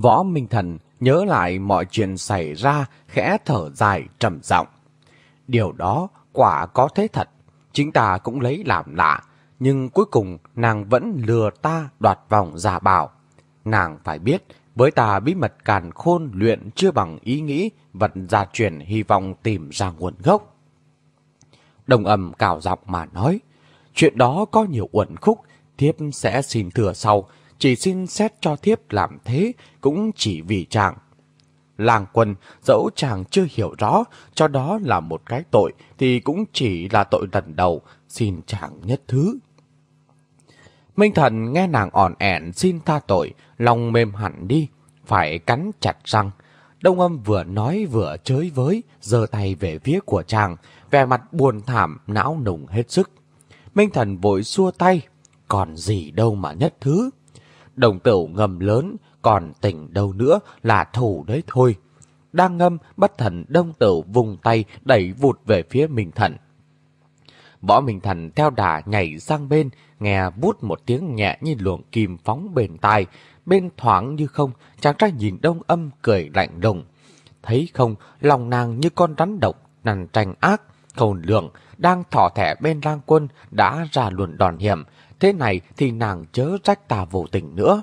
Võ Minh Thần nhớ lại mọi chuyện xảy ra khẽ thở dài trầm giọng. Điều đó quả có thế thật, chính ta cũng lấy làm lạ, nhưng cuối cùng nàng vẫn lừa ta đoạt vòng giả bảo. Nàng phải biết, với ta bí mật càn khôn luyện chưa bằng ý nghĩ, vật gia truyền hy vọng tìm ra nguồn gốc. Đồng âm cào giọng mà nói, chuyện đó có nhiều uẩn khúc, thiếp sẽ xin thừa sau, chỉ xin xét cho thiếp làm thế cũng chỉ vì chàng. Làng quân, dẫu chàng chưa hiểu rõ cho đó là một cái tội thì cũng chỉ là tội lần đầu, xin chàng nhất thứ. Minh thần nghe nàng ỏn ẻn xin tha tội, lòng mềm hẳn đi, phải cắn chặt răng. Đông âm vừa nói vừa chới với, giơ tay về phía của chàng, vẻ mặt buồn thảm, não nùng hết sức. Minh thần vội xua tay, còn gì đâu mà nhất thứ. Đồng tửu ngầm lớn, còn tỉnh đâu nữa là thủ đấy thôi. Đang ngâm, bất thần đông tửu vùng tay đẩy vụt về phía Minh Thần. Võ Minh Thần theo đà nhảy sang bên, nghe bút một tiếng nhẹ như luồng kim phóng bền tai, bên thoáng như không, chàng trai nhìn đông âm cười lạnh lùng. Thấy không, lòng nàng như con rắn độc, nằn tranh ác, khôn lượng, đang thỏ thẻ bên lang quân, đã ra luồn đòn hiểm, thế này thì nàng chớ trách ta vô tình nữa.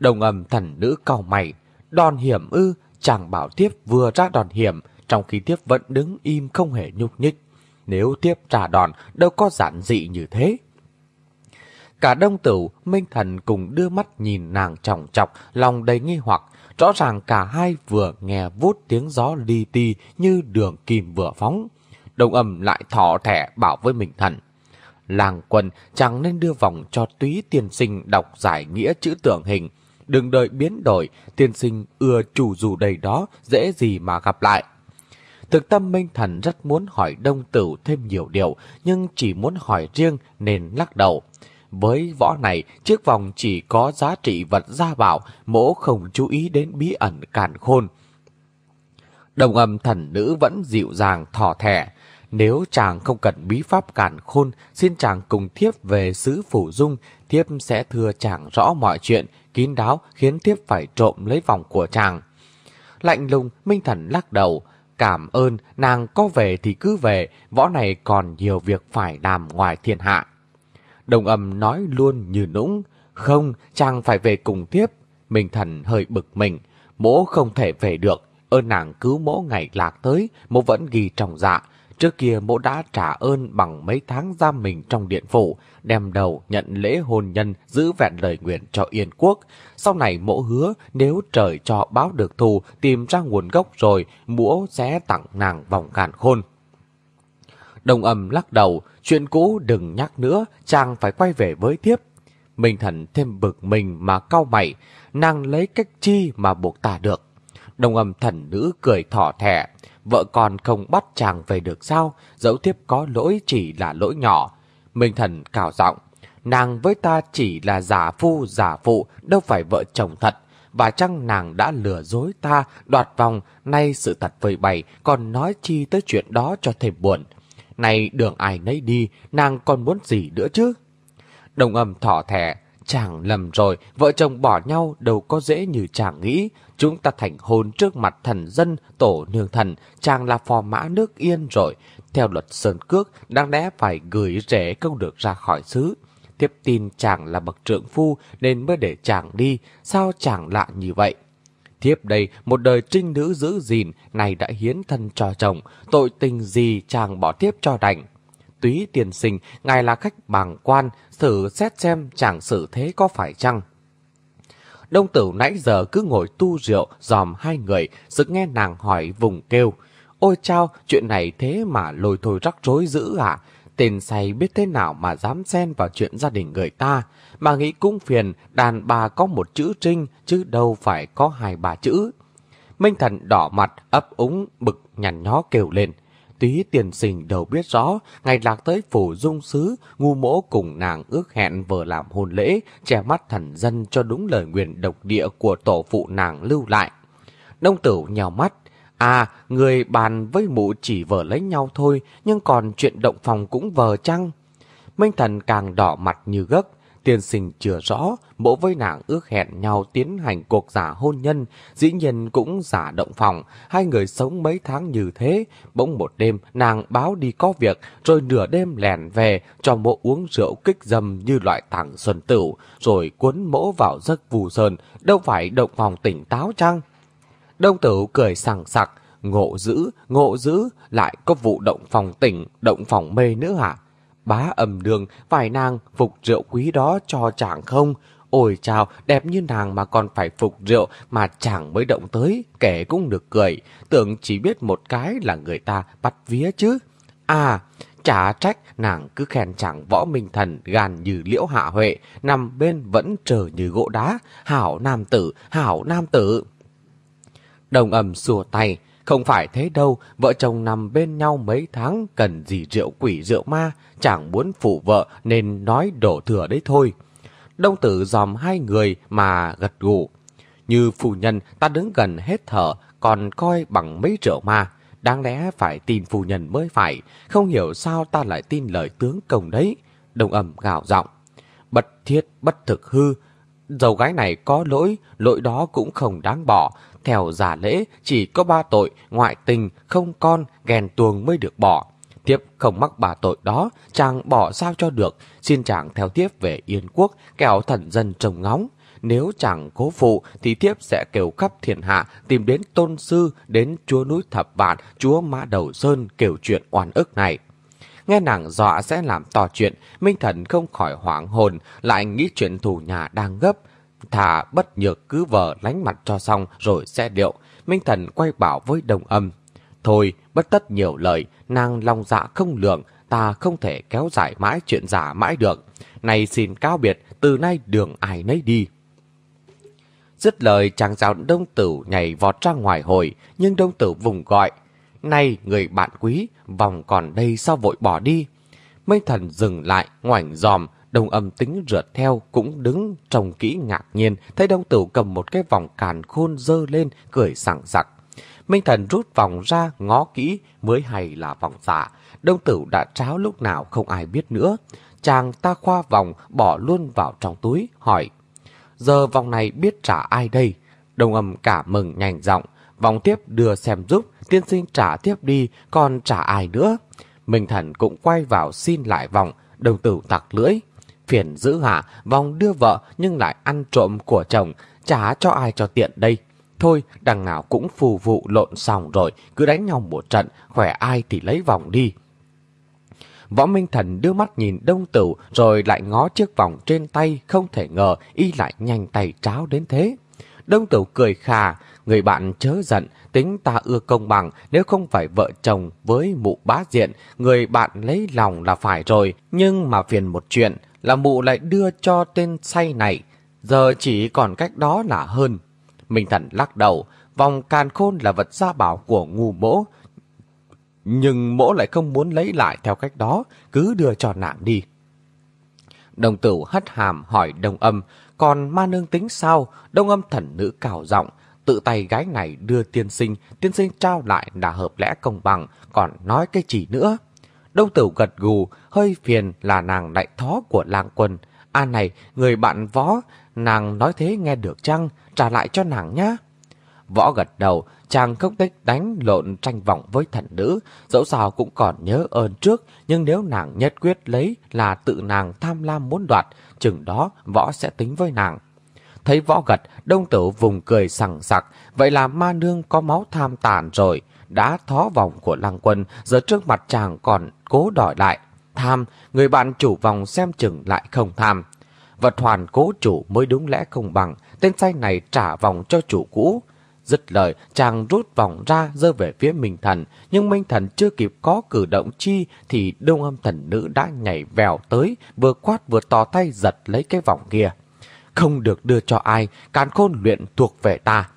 Đồng âm thần nữ cao mày, đòn hiểm ư, chàng bảo tiếp vừa ra đòn hiểm, trong khi tiếp vẫn đứng im không hề nhúc nhích. Nếu tiếp trả đòn, đâu có giản dị như thế. Cả đông tử, Minh Thần cùng đưa mắt nhìn nàng trọng chọc, lòng đầy nghi hoặc. Rõ ràng cả hai vừa nghe vút tiếng gió li ti như đường kìm vừa phóng. Đồng âm lại thỏ thẻ bảo với Minh Thần. Làng quân chẳng nên đưa vòng cho túy tiên sinh đọc giải nghĩa chữ tưởng hình. Đừng đợi biến đổi, tiên sinh ưa chủ dù đầy đó, dễ gì mà gặp lại. Thực tâm Minh Thần rất muốn hỏi đông tử thêm nhiều điều, nhưng chỉ muốn hỏi riêng nên lắc đầu. Với võ này, chiếc vòng chỉ có giá trị vật gia bảo, mỗ không chú ý đến bí ẩn càn khôn. Đồng âm thần nữ vẫn dịu dàng thỏ thẻ. Nếu chàng không cần bí pháp cản khôn, xin chàng cùng thiếp về xứ phủ dung, thiếp sẽ thưa chàng rõ mọi chuyện, kín đáo khiến thiếp phải trộm lấy vòng của chàng. Lạnh lùng, Minh Thần lắc đầu, cảm ơn, nàng có về thì cứ về, võ này còn nhiều việc phải làm ngoài thiên hạ. Đồng âm nói luôn như nũng, không, chàng phải về cùng thiếp. Minh Thần hơi bực mình, mỗ không thể về được, ơn nàng cứu mỗ ngày lạc tới, mỗ vẫn ghi trong dạ, Trước kia mộ đã trả ơn bằng mấy tháng giam mình trong điện phủ, đem đầu nhận lễ hôn nhân giữ vẹn lời nguyện cho Yên Quốc. Sau này mộ hứa nếu trời cho báo được thù tìm ra nguồn gốc rồi, mỗ sẽ tặng nàng vòng càn khôn. Đồng âm lắc đầu, chuyện cũ đừng nhắc nữa, chàng phải quay về với tiếp. Minh thần thêm bực mình mà cao mày, nàng lấy cách chi mà buộc ta được. Đồng âm thần nữ cười thỏ thẻ, vợ con không bắt chàng về được sao, dẫu tiếp có lỗi chỉ là lỗi nhỏ. Minh thần cào giọng, nàng với ta chỉ là giả phu giả phụ, đâu phải vợ chồng thật. Và chăng nàng đã lừa dối ta, đoạt vòng, nay sự thật vơi bày, còn nói chi tới chuyện đó cho thêm buồn. Này đường ai nấy đi, nàng còn muốn gì nữa chứ? Đồng âm thỏ thẻ, chàng lầm rồi, vợ chồng bỏ nhau đâu có dễ như chàng nghĩ. Chúng ta thành hôn trước mặt thần dân, tổ nương thần, chàng là phò mã nước yên rồi. Theo luật Sơn Cước, đáng lẽ phải gửi rể không được ra khỏi xứ. Tiếp tin chàng là bậc trượng phu nên mới để chàng đi, sao chàng lạ như vậy? Thiếp đây, một đời trinh nữ giữ gìn, này đã hiến thân cho chồng, tội tình gì chàng bỏ tiếp cho đành. Túy tiền sinh, ngài là khách bàng quan, thử xét xem chàng xử thế có phải chăng. Đông tử nãy giờ cứ ngồi tu rượu dòm hai người, sự nghe nàng hỏi vùng kêu. Ôi chao, chuyện này thế mà lôi thôi rắc rối dữ à? Tên say biết thế nào mà dám xen vào chuyện gia đình người ta, mà nghĩ cũng phiền đàn bà có một chữ trinh chứ đâu phải có hai bà chữ. Minh Thần đỏ mặt, ấp úng, bực nhằn nhó kêu lên. Túy tiền sinh đầu biết rõ, ngày lạc tới phủ dung sứ, ngu mỗ cùng nàng ước hẹn vừa làm hôn lễ, che mắt thần dân cho đúng lời nguyện độc địa của tổ phụ nàng lưu lại. Đông tử nhào mắt, À, người bàn với mụ chỉ vợ lấy nhau thôi, nhưng còn chuyện động phòng cũng vờ chăng? Minh thần càng đỏ mặt như gấc, tiên sinh chưa rõ, mộ với nàng ước hẹn nhau tiến hành cuộc giả hôn nhân, dĩ nhiên cũng giả động phòng, hai người sống mấy tháng như thế, bỗng một đêm nàng báo đi có việc, rồi nửa đêm lèn về, cho mộ uống rượu kích dâm như loại tảng xuân tửu, rồi cuốn mỗ vào giấc vù sơn, đâu phải động phòng tỉnh táo chăng? Đông tử cười sảng sặc, ngộ dữ, ngộ dữ, lại có vụ động phòng tỉnh, động phòng mê nữa hả? Bá ẩm đường, vài nàng phục rượu quý đó cho chàng không? Ôi chào, đẹp như nàng mà còn phải phục rượu mà chàng mới động tới, kẻ cũng được cười, tưởng chỉ biết một cái là người ta bắt vía chứ. À, chả trách nàng cứ khen chàng võ minh thần gàn như liễu hạ huệ, nằm bên vẫn chờ như gỗ đá, hảo nam tử, hảo nam tử. Đồng ẩm xua tay, không phải thế đâu, vợ chồng nằm bên nhau mấy tháng cần gì rượu quỷ rượu ma, chẳng muốn phụ vợ nên nói đổ thừa đấy thôi. Đông tử dòm hai người mà gật gù. Như phu nhân ta đứng gần hết thở, còn coi bằng mấy rượu ma. Đáng lẽ phải tin phu nhân mới phải, không hiểu sao ta lại tin lời tướng công đấy. Đồng ẩm gạo giọng Bất thiết, bất thực hư. Dầu gái này có lỗi, lỗi đó cũng không đáng bỏ, theo giả lễ chỉ có ba tội, ngoại tình, không con, ghen tuồng mới được bỏ. Tiếp không mắc bà tội đó, chàng bỏ sao cho được, xin chàng theo tiếp về Yên Quốc, kẻo thần dân trông ngóng. Nếu chàng cố phụ thì tiếp sẽ kêu khắp thiên hạ tìm đến tôn sư, đến chúa núi thập vạn, chúa mã đầu sơn kêu chuyện oan ức này. Nghe nàng dọa sẽ làm to chuyện, Minh Thần không khỏi hoảng hồn, lại nghĩ chuyện thù nhà đang gấp, Thà bất nhược cứ vờ lánh mặt cho xong rồi sẽ điệu. Minh Thần quay bảo với đồng âm. Thôi, bất tất nhiều lời, nàng lòng dạ không lượng, ta không thể kéo dài mãi chuyện giả mãi được. Này xin cáo biệt, từ nay đường ai nấy đi. Dứt lời chàng giáo đông tử nhảy vọt ra ngoài hồi, nhưng đông tử vùng gọi. Này người bạn quý, vòng còn đây sao vội bỏ đi? Minh thần dừng lại, ngoảnh giòm, Đông âm tính rượt theo cũng đứng trông kỹ ngạc nhiên, thấy đông tử cầm một cái vòng càn khôn dơ lên, cười sảng sặc. Minh thần rút vòng ra ngó kỹ mới hay là vòng giả. Đông tử đã tráo lúc nào không ai biết nữa. Chàng ta khoa vòng bỏ luôn vào trong túi, hỏi. Giờ vòng này biết trả ai đây? Đông âm cả mừng nhanh giọng Vòng tiếp đưa xem giúp, tiên sinh trả tiếp đi, còn trả ai nữa? Minh thần cũng quay vào xin lại vòng, đồng tử tặc lưỡi phiền giữ hạ, vòng đưa vợ nhưng lại ăn trộm của chồng, trả cho ai cho tiện đây. Thôi, đằng nào cũng phù vụ lộn xong rồi, cứ đánh nhau một trận, khỏe ai thì lấy vòng đi. Võ Minh Thần đưa mắt nhìn đông tử rồi lại ngó chiếc vòng trên tay, không thể ngờ y lại nhanh tay tráo đến thế. Đông tử cười khà, người bạn chớ giận, tính ta ưa công bằng, nếu không phải vợ chồng với mụ bá diện, người bạn lấy lòng là phải rồi, nhưng mà phiền một chuyện, là mụ lại đưa cho tên say này, giờ chỉ còn cách đó là hơn. Minh Thần lắc đầu, vòng càn khôn là vật gia bảo của ngu mỗ. Nhưng mỗ lại không muốn lấy lại theo cách đó, cứ đưa cho nàng đi. Đồng tử hất hàm hỏi đồng âm, còn ma nương tính sao? Đông âm thần nữ cào giọng tự tay gái này đưa tiên sinh, tiên sinh trao lại là hợp lẽ công bằng, còn nói cái gì nữa? Đông tử gật gù, hơi phiền là nàng đại thó của Làng quân. À này, người bạn võ, nàng nói thế nghe được chăng? Trả lại cho nàng nhá. Võ gật đầu, chàng không thích đánh lộn tranh vọng với thần nữ, dẫu sao cũng còn nhớ ơn trước, nhưng nếu nàng nhất quyết lấy là tự nàng tham lam muốn đoạt, chừng đó võ sẽ tính với nàng. Thấy võ gật, đông tử vùng cười sẵn sặc, vậy là ma nương có máu tham tàn rồi đã thó vòng của lăng quân, giờ trước mặt chàng còn cố đòi lại. Tham, người bạn chủ vòng xem chừng lại không tham. Vật hoàn cố chủ mới đúng lẽ không bằng, tên say này trả vòng cho chủ cũ. Dứt lời, chàng rút vòng ra rơi về phía Minh Thần, nhưng Minh Thần chưa kịp có cử động chi thì đông âm thần nữ đã nhảy vèo tới, vừa quát vừa tỏ tay giật lấy cái vòng kia. Không được đưa cho ai, càn khôn luyện thuộc về ta.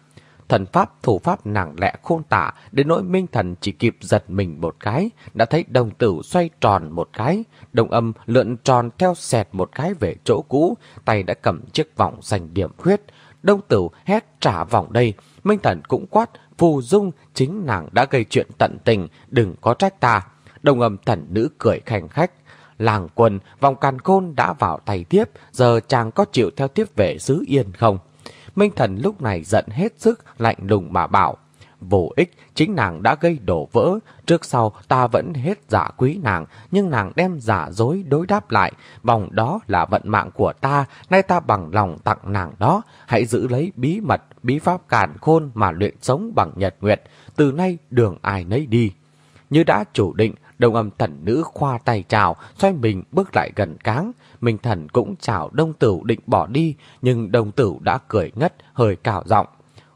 Thần pháp thủ pháp nặng lẽ khôn tả, đến nỗi Minh Thần chỉ kịp giật mình một cái, đã thấy đồng tử xoay tròn một cái, đồng âm lượn tròn theo xẹt một cái về chỗ cũ, tay đã cầm chiếc vòng dành điểm khuyết. Đông tử hét trả vòng đây, Minh Thần cũng quát, phù dung, chính nàng đã gây chuyện tận tình, đừng có trách ta. Đồng âm thần nữ cười khành khách. Làng quần vòng càn khôn đã vào tay tiếp, giờ chàng có chịu theo tiếp về xứ yên không? Minh Thần lúc này giận hết sức, lạnh lùng mà bảo. Vô ích, chính nàng đã gây đổ vỡ. Trước sau ta vẫn hết giả quý nàng, nhưng nàng đem giả dối đối đáp lại. Vòng đó là vận mạng của ta, nay ta bằng lòng tặng nàng đó. Hãy giữ lấy bí mật, bí pháp càn khôn mà luyện sống bằng nhật nguyệt. Từ nay đường ai nấy đi. Như đã chủ định, đồng âm thần nữ khoa tay chào, xoay mình bước lại gần cáng. Minh thần cũng chào đông tử định bỏ đi, nhưng đông tử đã cười ngất, hơi cào giọng.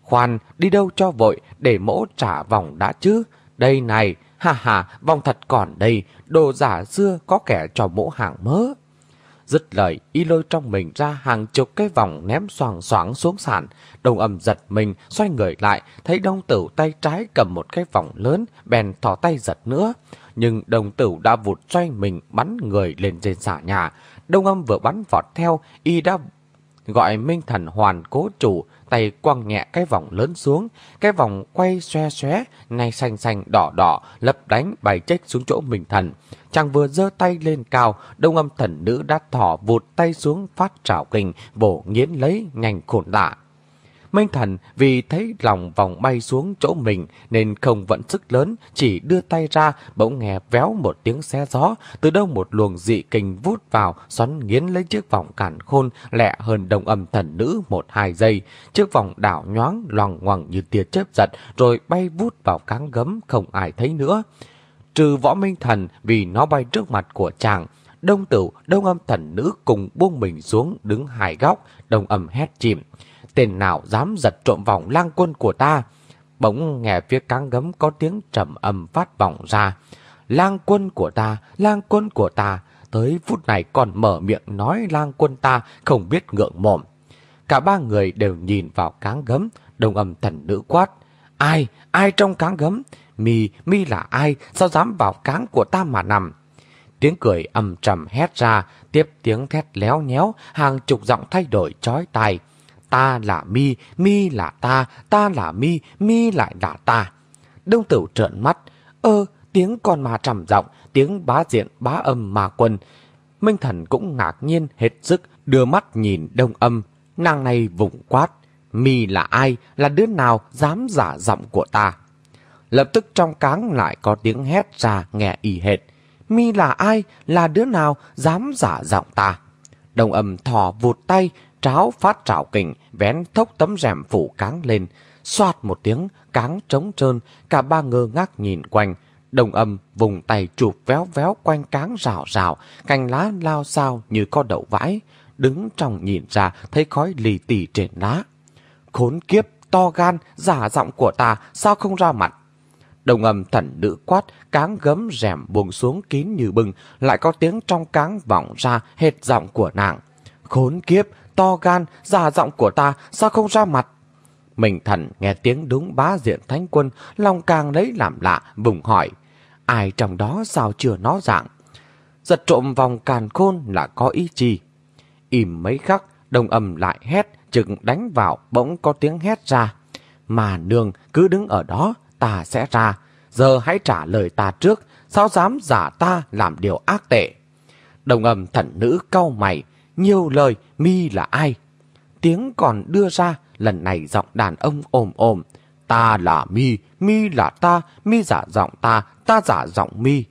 Khoan, đi đâu cho vội, để mỗ trả vòng đã chứ. Đây này, ha ha, vòng thật còn đây, đồ giả xưa có kẻ cho mỗ hàng mớ. Dứt lời, y lôi trong mình ra hàng chục cái vòng ném xoàng xoáng xuống sàn. Đồng âm giật mình, xoay người lại, thấy đông tử tay trái cầm một cái vòng lớn, bèn thỏ tay giật nữa. Nhưng đồng tử đã vụt xoay mình bắn người lên trên xả nhà. Đông âm vừa bắn vọt theo, y đã gọi Minh Thần hoàn cố chủ, tay quăng nhẹ cái vòng lớn xuống, cái vòng quay xoe xoé, ngay xanh xanh đỏ đỏ, lấp đánh bài chết xuống chỗ Minh Thần. Chàng vừa giơ tay lên cao, đông âm thần nữ đã thỏ vụt tay xuống phát trảo kình bổ nghiến lấy nhanh khổn lạ. Minh thần vì thấy lòng vòng bay xuống chỗ mình nên không vận sức lớn, chỉ đưa tay ra bỗng nghe véo một tiếng xe gió, từ đâu một luồng dị kinh vút vào, xoắn nghiến lấy chiếc vòng cản khôn lẹ hơn đồng âm thần nữ một hai giây. Chiếc vòng đảo nhoáng loằng ngoằng như tia chớp giật rồi bay vút vào cáng gấm không ai thấy nữa. Trừ võ minh thần vì nó bay trước mặt của chàng, đông tử, đông âm thần nữ cùng buông mình xuống đứng hai góc, đông âm hét chìm tên nào dám giật trộm vòng lang quân của ta. Bỗng nghe phía cáng gấm có tiếng trầm âm phát vọng ra. Lang quân của ta, lang quân của ta, tới phút này còn mở miệng nói lang quân ta không biết ngượng mồm. Cả ba người đều nhìn vào cáng gấm, đồng âm thần nữ quát. Ai, ai trong cáng gấm? Mi, mi là ai, sao dám vào cáng của ta mà nằm? Tiếng cười âm trầm hét ra, tiếp tiếng thét léo nhéo, hàng chục giọng thay đổi chói tai ta là mi, mi là ta, ta là mi, mi lại là ta. Đông tử trợn mắt, ơ, tiếng con ma trầm giọng, tiếng bá diện bá âm ma quân. Minh thần cũng ngạc nhiên hết sức, đưa mắt nhìn đông âm, nàng này vùng quát. Mi là ai, là đứa nào dám giả giọng của ta? Lập tức trong cáng lại có tiếng hét ra nghe y hệt. Mi là ai, là đứa nào dám giả giọng ta? Đông âm thò vụt tay, tráo phát trảo kình, vén thốc tấm rèm phủ cáng lên. xoạt một tiếng, cáng trống trơn, cả ba ngơ ngác nhìn quanh. Đồng âm vùng tay chụp véo véo quanh cáng rào rào, cành lá lao sao như có đậu vãi. Đứng trong nhìn ra thấy khói lì tì trên lá. Khốn kiếp, to gan, giả giọng của ta, sao không ra mặt? Đồng âm thần nữ quát, cáng gấm rèm buông xuống kín như bừng, lại có tiếng trong cáng vọng ra hết giọng của nàng. Khốn kiếp, to gan, giả giọng của ta, sao không ra mặt? Mình thần nghe tiếng đúng bá diện thánh quân, lòng càng lấy làm lạ, vùng hỏi. Ai trong đó sao chưa nó dạng? Giật trộm vòng càn khôn là có ý chi? Im mấy khắc, đồng âm lại hét, chừng đánh vào, bỗng có tiếng hét ra. Mà nương cứ đứng ở đó, ta sẽ ra. Giờ hãy trả lời ta trước, sao dám giả ta làm điều ác tệ? Đồng âm thần nữ cau mày, nhiều lời mi là ai. Tiếng còn đưa ra, lần này giọng đàn ông ồm ồm. Ta là mi, mi là ta, mi giả giọng ta, ta giả giọng mi.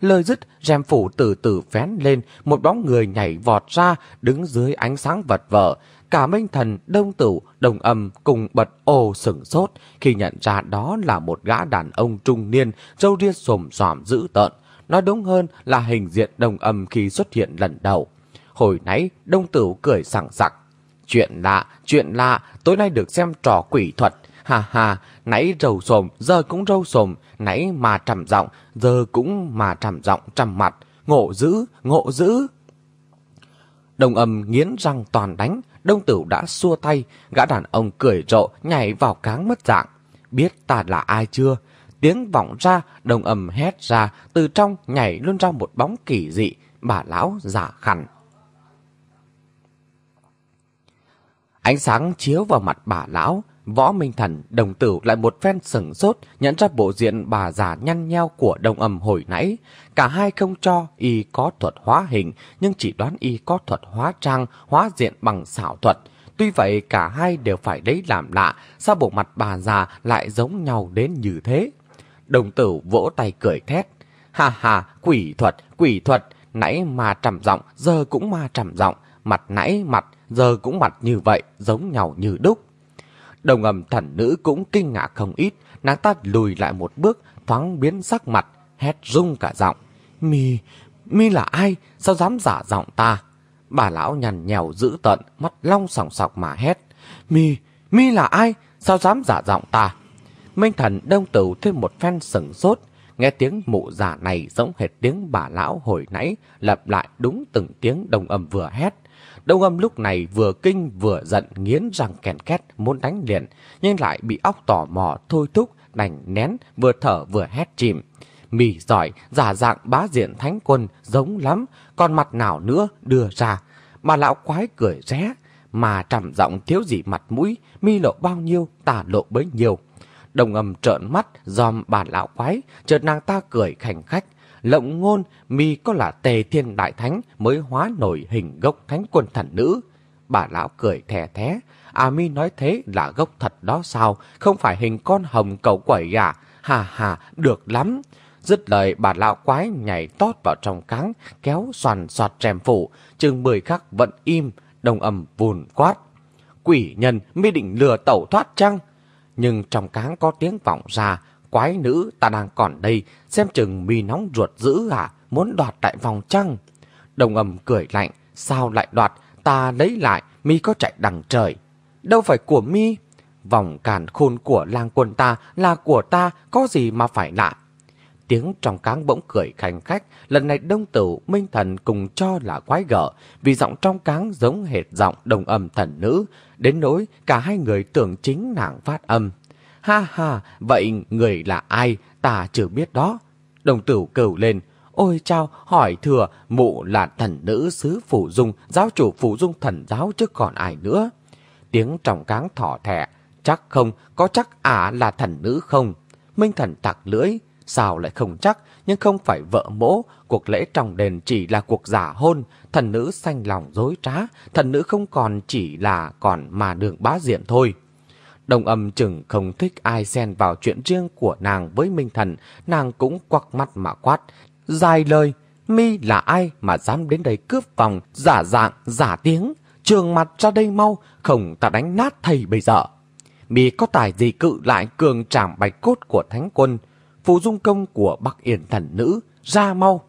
Lời dứt, rèm phủ từ từ vén lên, một bóng người nhảy vọt ra, đứng dưới ánh sáng vật vờ. Cả minh thần, đông tử, đồng âm cùng bật ồ sửng sốt khi nhận ra đó là một gã đàn ông trung niên, râu ria xồm xòm dữ tợn. Nói đúng hơn là hình diện đồng âm khi xuất hiện lần đầu. Hồi nãy đông tử cười sảng sặc. Chuyện lạ, chuyện lạ, tối nay được xem trò quỷ thuật. Hà hà, nãy râu sồm giờ cũng râu sồm nãy mà trầm giọng, giờ cũng mà trầm giọng trầm mặt. Ngộ dữ, ngộ dữ. Đồng âm nghiến răng toàn đánh, đông tử đã xua tay, gã đàn ông cười rộ nhảy vào cáng mất dạng. Biết ta là ai chưa? Tiếng vọng ra, đồng âm hét ra, từ trong nhảy luôn ra một bóng kỳ dị, bà lão giả khẳng. Ánh sáng chiếu vào mặt bà lão, võ minh thần đồng tử lại một phen sừng sốt nhận ra bộ diện bà già nhăn nheo của đồng âm hồi nãy. Cả hai không cho y có thuật hóa hình, nhưng chỉ đoán y có thuật hóa trang, hóa diện bằng xảo thuật. Tuy vậy cả hai đều phải đấy làm lạ, sao bộ mặt bà già lại giống nhau đến như thế? Đồng tử vỗ tay cười thét. Ha ha, quỷ thuật, quỷ thuật, nãy mà trầm giọng, giờ cũng mà trầm giọng, mặt nãy mặt, giờ cũng mặt như vậy, giống nhau như đúc. Đồng ầm thần nữ cũng kinh ngạc không ít, nàng ta lùi lại một bước, thoáng biến sắc mặt, hét rung cả giọng. Mi, mi là ai? Sao dám giả giọng ta? Bà lão nhằn nhèo dữ tận, mắt long sòng sọc mà hét. Mi, mi là ai? Sao dám giả giọng ta? Minh thần đông tử thêm một phen sừng sốt, nghe tiếng mụ giả này giống hệt tiếng bà lão hồi nãy, lặp lại đúng từng tiếng đồng âm vừa hét. Đông âm lúc này vừa kinh vừa giận nghiến răng kèn két muốn đánh liền, nhưng lại bị óc tò mò thôi thúc, đành nén, vừa thở vừa hét chìm. Mì giỏi, giả dạng bá diện thánh quân, giống lắm, còn mặt nào nữa đưa ra. mà lão quái cười ré, mà trầm giọng thiếu gì mặt mũi, mi lộ bao nhiêu, tả lộ bấy nhiêu. Đồng âm trợn mắt, dòm bà lão quái, chợt nàng ta cười khảnh khách, lộng ngôn mi có là tề thiên đại thánh mới hóa nổi hình gốc thánh quân thần nữ. Bà lão cười thè thé, à mi nói thế là gốc thật đó sao, không phải hình con hồng cầu quẩy à, hà hà, được lắm. Dứt lời bà lão quái nhảy tót vào trong cáng, kéo xoàn xoạt rèm phủ, chừng mười khắc vẫn im, đồng âm vùn quát. Quỷ nhân mi định lừa tẩu thoát chăng? Nhưng trong cáng có tiếng vọng ra, quái nữ ta đang còn đây, xem chừng mi nóng ruột dữ à, muốn đoạt đại vòng trăng. Đồng âm cười lạnh, sao lại đoạt, ta lấy lại, mi có chạy đằng trời. Đâu phải của mi, vòng càn khôn của lang quân ta là của ta, có gì mà phải lạ. Tiếng trong cáng bỗng cười khanh khách, lần này đông tử minh thần cùng cho là quái gở, vì giọng trong cáng giống hệt giọng đồng âm thần nữ, đến nỗi cả hai người tưởng chính nàng phát âm. Ha ha, vậy người là ai, ta chưa biết đó. Đồng tử cầu lên, ôi chao, hỏi thừa, mụ là thần nữ sứ Phủ Dung, giáo chủ Phủ Dung thần giáo chứ còn ai nữa. Tiếng trọng cáng thỏ thẻ, chắc không, có chắc ả là thần nữ không? Minh thần tặc lưỡi, sao lại không chắc, nhưng không phải vợ mỗ, cuộc lễ trong đền chỉ là cuộc giả hôn, thần nữ xanh lòng dối trá, thần nữ không còn chỉ là còn mà đường bá diện thôi. Đồng âm chừng không thích ai xen vào chuyện riêng của nàng với Minh Thần, nàng cũng quặc mắt mà quát. Dài lời, mi là ai mà dám đến đây cướp vòng, giả dạng, giả tiếng, trường mặt ra đây mau, không ta đánh nát thầy bây giờ. Mi có tài gì cự lại cường trảm bạch cốt của thánh quân, phù dung công của Bắc Yên thần nữ, ra mau.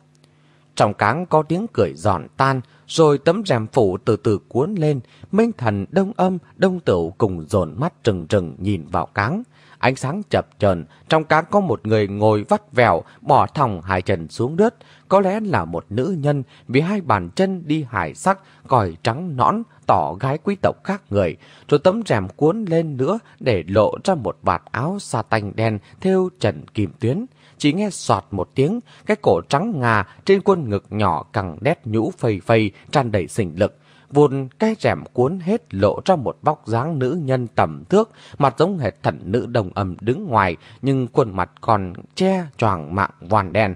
Trong cáng có tiếng cười giòn tan, rồi tấm rèm phủ từ từ cuốn lên, Minh Thần, Đông Âm, Đông Tửu cùng dồn mắt trừng trừng nhìn vào cáng. Ánh sáng chập chờn trong cáng có một người ngồi vắt vẻo, bỏ thòng hai chân xuống đất. Có lẽ là một nữ nhân vì hai bàn chân đi hải sắc, còi trắng nõn, tỏ gái quý tộc khác người. Rồi tấm rèm cuốn lên nữa để lộ ra một vạt áo sa tanh đen theo trần kim tuyến chỉ nghe soạt một tiếng, cái cổ trắng ngà trên quân ngực nhỏ càng đét nhũ phầy phầy, tràn đầy sinh lực. Vùn cái rèm cuốn hết lộ ra một bóc dáng nữ nhân tầm thước, mặt giống hệt thần nữ đồng âm đứng ngoài, nhưng khuôn mặt còn che choàng mạng hoàn đen.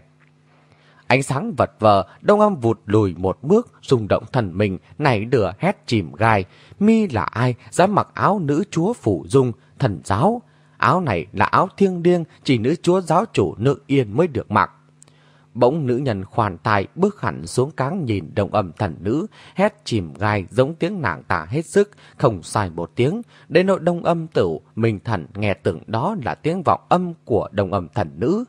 Ánh sáng vật vờ, đông âm vụt lùi một bước, rung động thần mình, nảy đửa hét chìm gai. Mi là ai, dám mặc áo nữ chúa phủ dung, thần giáo, Áo này là áo thiêng liêng chỉ nữ chúa giáo chủ nữ yên mới được mặc. Bỗng nữ nhân khoan tài bước hẳn xuống cáng nhìn đồng âm thần nữ, hét chìm gai giống tiếng nàng tả hết sức, không sai một tiếng. Đến nội đông âm tử, mình thần nghe tưởng đó là tiếng vọng âm của đồng âm thần nữ.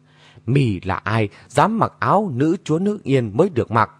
Mì là ai, dám mặc áo nữ chúa nữ yên mới được mặc.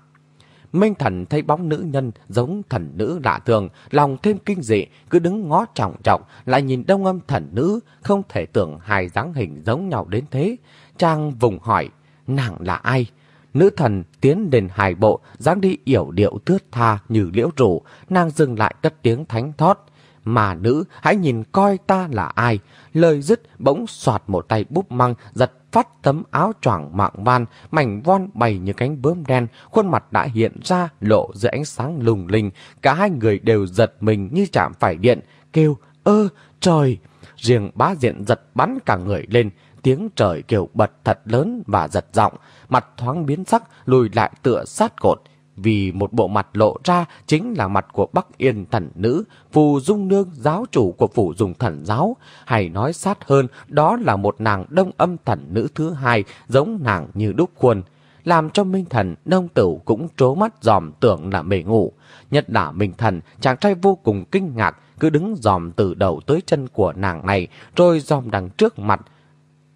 Minh thần thấy bóng nữ nhân giống thần nữ lạ thường, lòng thêm kinh dị, cứ đứng ngó trọng trọng, lại nhìn đông âm thần nữ, không thể tưởng hai dáng hình giống nhau đến thế. Trang vùng hỏi, nàng là ai? Nữ thần tiến đến hai bộ, dáng đi yểu điệu thướt tha như liễu rủ, nàng dừng lại cất tiếng thánh thót. Mà nữ, hãy nhìn coi ta là ai. Lời dứt bỗng soạt một tay búp măng, giật phát tấm áo choàng mạng van, mảnh von bày như cánh bướm đen, khuôn mặt đã hiện ra lộ dưới ánh sáng lùng linh. Cả hai người đều giật mình như chạm phải điện, kêu ơ trời. Riêng bá diện giật bắn cả người lên, tiếng trời kêu bật thật lớn và giật giọng, mặt thoáng biến sắc lùi lại tựa sát cột. Vì một bộ mặt lộ ra chính là mặt của Bắc Yên thần nữ, phù dung nương giáo chủ của phủ dùng thần giáo. Hay nói sát hơn, đó là một nàng đông âm thần nữ thứ hai, giống nàng như đúc khuôn. Làm cho Minh Thần, nông tử cũng trố mắt dòm tưởng là mề ngủ. Nhất là Minh Thần, chàng trai vô cùng kinh ngạc, cứ đứng dòm từ đầu tới chân của nàng này, rồi dòm đằng trước mặt,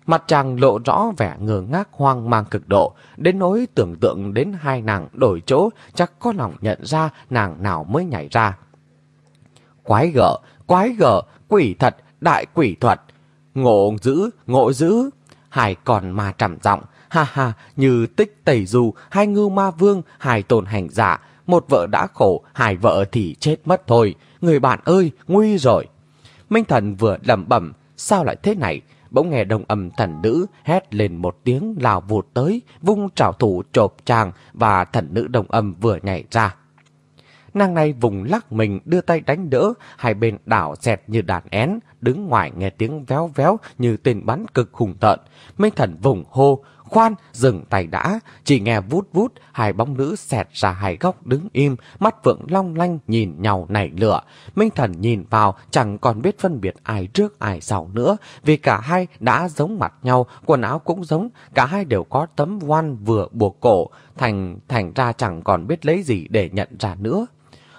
Mặt chàng lộ rõ vẻ ngờ ngác hoang mang cực độ, đến nỗi tưởng tượng đến hai nàng đổi chỗ, chắc có lòng nhận ra nàng nào mới nhảy ra. Quái gở, quái gở, quỷ thật, đại quỷ thuật. Ngộ dữ, ngộ dữ. Hải còn mà trầm giọng ha ha, như tích tẩy du, hai ngưu ma vương, hài tồn hành giả. Một vợ đã khổ, hai vợ thì chết mất thôi. Người bạn ơi, nguy rồi. Minh thần vừa lẩm bẩm, sao lại thế này? Bỗng nghe đồng âm thần nữ hét lên một tiếng lào vụt tới, vung trảo thủ chộp chàng và thần nữ đồng âm vừa nhảy ra. Nàng này vùng lắc mình đưa tay đánh đỡ, hai bên đảo dẹt như đàn én, đứng ngoài nghe tiếng véo véo như tên bắn cực hùng tợn. Minh thần vùng hô, khoan, dừng tay đã, chỉ nghe vút vút, hai bóng nữ xẹt ra hai góc đứng im, mắt vượng long lanh nhìn nhau nảy lửa. Minh thần nhìn vào, chẳng còn biết phân biệt ai trước ai sau nữa, vì cả hai đã giống mặt nhau, quần áo cũng giống, cả hai đều có tấm voan vừa buộc cổ, thành thành ra chẳng còn biết lấy gì để nhận ra nữa.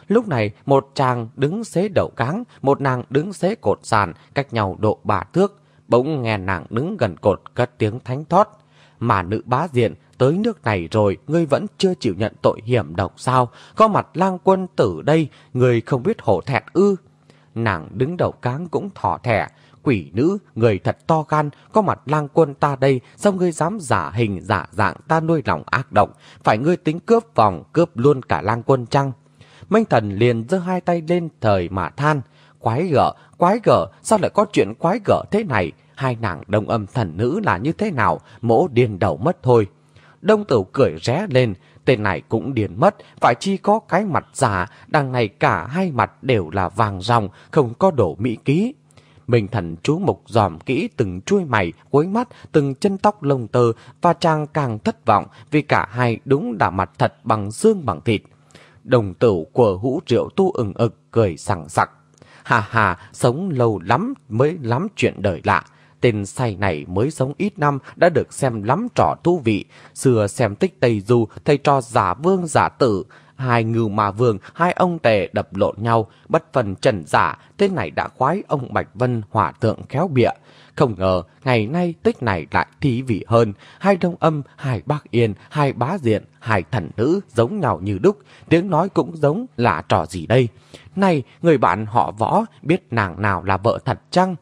Lúc này, một chàng đứng xế đậu cáng, một nàng đứng xế cột sàn, cách nhau độ bà thước. Bỗng nghe nàng đứng gần cột cất tiếng thánh thoát. Mà nữ bá diện, tới nước này rồi, ngươi vẫn chưa chịu nhận tội hiểm độc sao? Có mặt lang quân tử đây, ngươi không biết hổ thẹt ư. Nàng đứng đầu cáng cũng thỏ thẻ. Quỷ nữ, người thật to gan, có mặt lang quân ta đây, sao ngươi dám giả hình giả dạng ta nuôi lòng ác động? Phải ngươi tính cướp vòng, cướp luôn cả lang quân chăng? Minh thần liền giơ hai tay lên thời mà than. Quái gở, quái gở, sao lại có chuyện quái gở thế này? Hai nàng đông âm thần nữ là như thế nào, mỗ điên đầu mất thôi. Đông tử cười ré lên, tên này cũng điên mất, phải chi có cái mặt giả, đằng này cả hai mặt đều là vàng ròng, không có đổ mỹ ký. Minh thần chú mục dòm kỹ từng chuôi mày, cuối mắt, từng chân tóc lông tơ, và chàng càng thất vọng vì cả hai đúng đã mặt thật bằng xương bằng thịt. Đồng tử của hũ rượu tu ừng ực, cười sẵn sặc. Hà hà, sống lâu lắm mới lắm chuyện đời lạ. Tên say này mới sống ít năm đã được xem lắm trò thú vị. Xưa xem tích Tây Du, thầy trò giả vương giả tử. Hai ngưu mà vương, hai ông tề đập lộn nhau, bất phần trần giả, tên này đã khoái ông Bạch Vân hỏa tượng khéo bịa. Không ngờ, ngày nay tích này lại thí vị hơn. Hai đông âm, hai bác yên, hai bá diện, hai thần nữ giống nhau như đúc. Tiếng nói cũng giống là trò gì đây? Này, người bạn họ võ biết nàng nào là vợ thật chăng?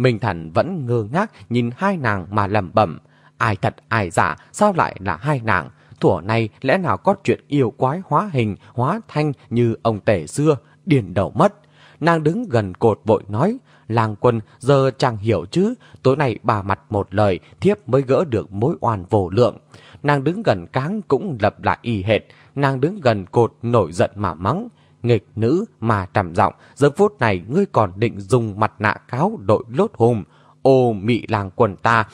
Minh Thần vẫn ngơ ngác nhìn hai nàng mà lầm bẩm Ai thật ai giả, sao lại là hai nàng? Thủa này lẽ nào có chuyện yêu quái hóa hình, hóa thanh như ông tể xưa, điền đầu mất. Nàng đứng gần cột vội nói, làng quân giờ chẳng hiểu chứ, tối nay bà mặt một lời, thiếp mới gỡ được mối oan vô lượng. Nàng đứng gần cáng cũng lập lại y hệt, nàng đứng gần cột nổi giận mà mắng nghịch nữ mà trầm giọng giờ phút này ngươi còn định dùng mặt nạ cáo đội lốt hùm, ô mị làng quần ta,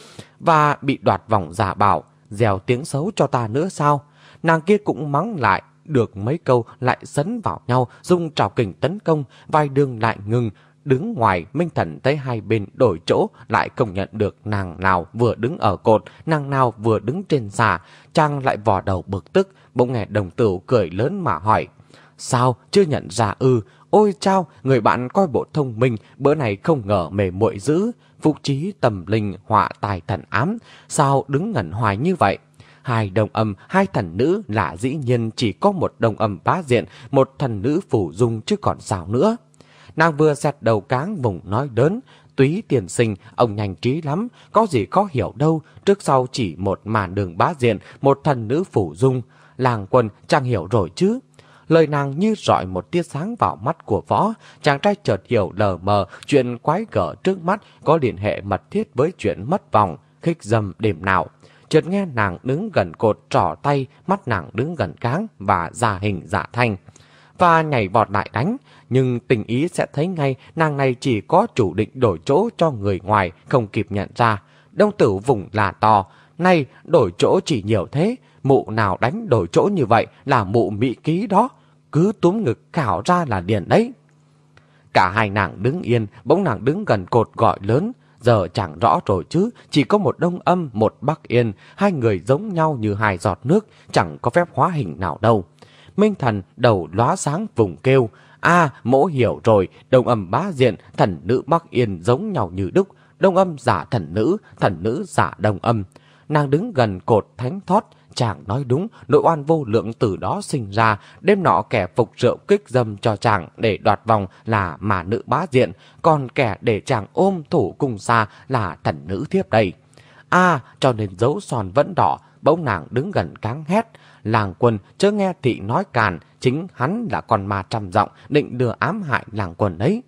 và bị đoạt vòng giả bảo, dèo tiếng xấu cho ta nữa sao? Nàng kia cũng mắng lại, được mấy câu lại sấn vào nhau, dùng trào kình tấn công, vai đường lại ngừng, đứng ngoài Minh Thần tới hai bên đổi chỗ lại công nhận được nàng nào vừa đứng ở cột, nàng nào vừa đứng trên xà, chàng lại vò đầu bực tức, bỗng nghe đồng tử cười lớn mà hỏi. Sao chưa nhận ra ư? Ôi chao, người bạn coi bộ thông minh, bữa này không ngờ mề muội dữ. Phục trí tầm linh họa tài thần ám, sao đứng ngẩn hoài như vậy? hai đồng âm, hai thần nữ là dĩ nhiên chỉ có một đồng âm bá diện, một thần nữ phủ dung chứ còn sao nữa. Nàng vừa xẹt đầu cáng vùng nói đớn, túy tiền sinh, ông nhanh trí lắm, có gì có hiểu đâu, trước sau chỉ một màn đường bá diện, một thần nữ phủ dung. Làng quân chẳng hiểu rồi chứ. Lời nàng như rọi một tia sáng vào mắt của võ, chàng trai chợt hiểu lờ mờ chuyện quái gở trước mắt có liên hệ mật thiết với chuyện mất vòng, khích dầm đêm nào. Chợt nghe nàng đứng gần cột trỏ tay, mắt nàng đứng gần cáng và giả hình giả thanh. Và nhảy vọt lại đánh, nhưng tình ý sẽ thấy ngay nàng này chỉ có chủ định đổi chỗ cho người ngoài không kịp nhận ra. Đông tử vùng là to, nay đổi chỗ chỉ nhiều thế, mụ nào đánh đổi chỗ như vậy là mụ mỹ ký đó, cứ túm ngực khảo ra là điền đấy. Cả hai nàng đứng yên, bỗng nàng đứng gần cột gọi lớn, giờ chẳng rõ rồi chứ, chỉ có một đông âm, một bắc yên, hai người giống nhau như hai giọt nước, chẳng có phép hóa hình nào đâu. Minh thần đầu lóa sáng vùng kêu, a mỗ hiểu rồi, đông âm bá diện, thần nữ bắc yên giống nhau như đúc, đông âm giả thần nữ, thần nữ giả đông âm. Nàng đứng gần cột thánh thoát, chàng nói đúng, nội oan vô lượng từ đó sinh ra, đêm nọ kẻ phục rượu kích dâm cho chàng để đoạt vòng là mà nữ bá diện, còn kẻ để chàng ôm thủ cùng xa là thần nữ thiếp đây. a cho nên dấu son vẫn đỏ, bỗng nàng đứng gần cáng hét, làng quân chớ nghe thị nói càn, chính hắn là con ma trăm giọng định đưa ám hại làng quân ấy.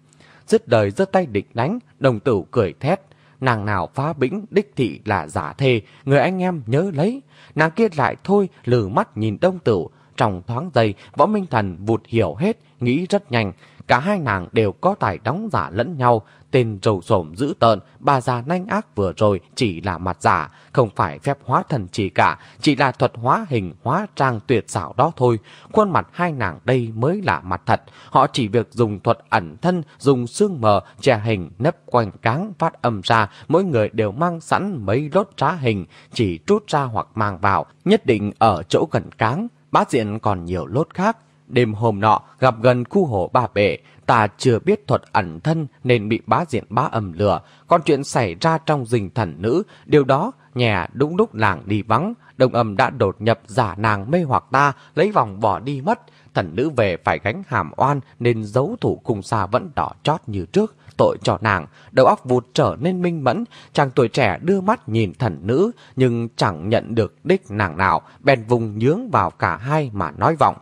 Dứt đời giơ tay định đánh, đồng tử cười thét, nàng nào phá bĩnh đích thị là giả thề, người anh em nhớ lấy. Nàng kia lại thôi lừ mắt nhìn đông tử, trong thoáng giây võ minh thần vụt hiểu hết, nghĩ rất nhanh. Cả hai nàng đều có tài đóng giả lẫn nhau, tên rầu rồm dữ tợn, bà già nanh ác vừa rồi chỉ là mặt giả, không phải phép hóa thần chỉ cả, chỉ là thuật hóa hình hóa trang tuyệt xảo đó thôi. Khuôn mặt hai nàng đây mới là mặt thật, họ chỉ việc dùng thuật ẩn thân, dùng xương mờ, che hình, nấp quanh cáng phát âm ra, mỗi người đều mang sẵn mấy lốt trá hình, chỉ trút ra hoặc mang vào, nhất định ở chỗ gần cáng. Bá diện còn nhiều lốt khác, Đêm hôm nọ, gặp gần khu hồ ba bể, ta chưa biết thuật ẩn thân nên bị bá diện bá ầm lừa. Còn chuyện xảy ra trong rình thần nữ, điều đó nhà đúng lúc nàng đi vắng. Đồng âm đã đột nhập giả nàng mê hoặc ta, lấy vòng bỏ đi mất. Thần nữ về phải gánh hàm oan nên dấu thủ cùng xa vẫn đỏ chót như trước tội cho nàng, đầu óc vụt trở nên minh mẫn, chàng tuổi trẻ đưa mắt nhìn thần nữ, nhưng chẳng nhận được đích nàng nào, bèn vùng nhướng vào cả hai mà nói vọng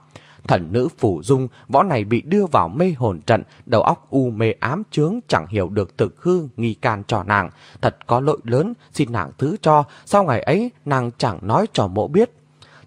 thần nữ phủ dung, võ này bị đưa vào mê hồn trận, đầu óc u mê ám chướng chẳng hiểu được thực hư nghi can cho nàng. Thật có lỗi lớn, xin nàng thứ cho, sau ngày ấy nàng chẳng nói cho mộ biết.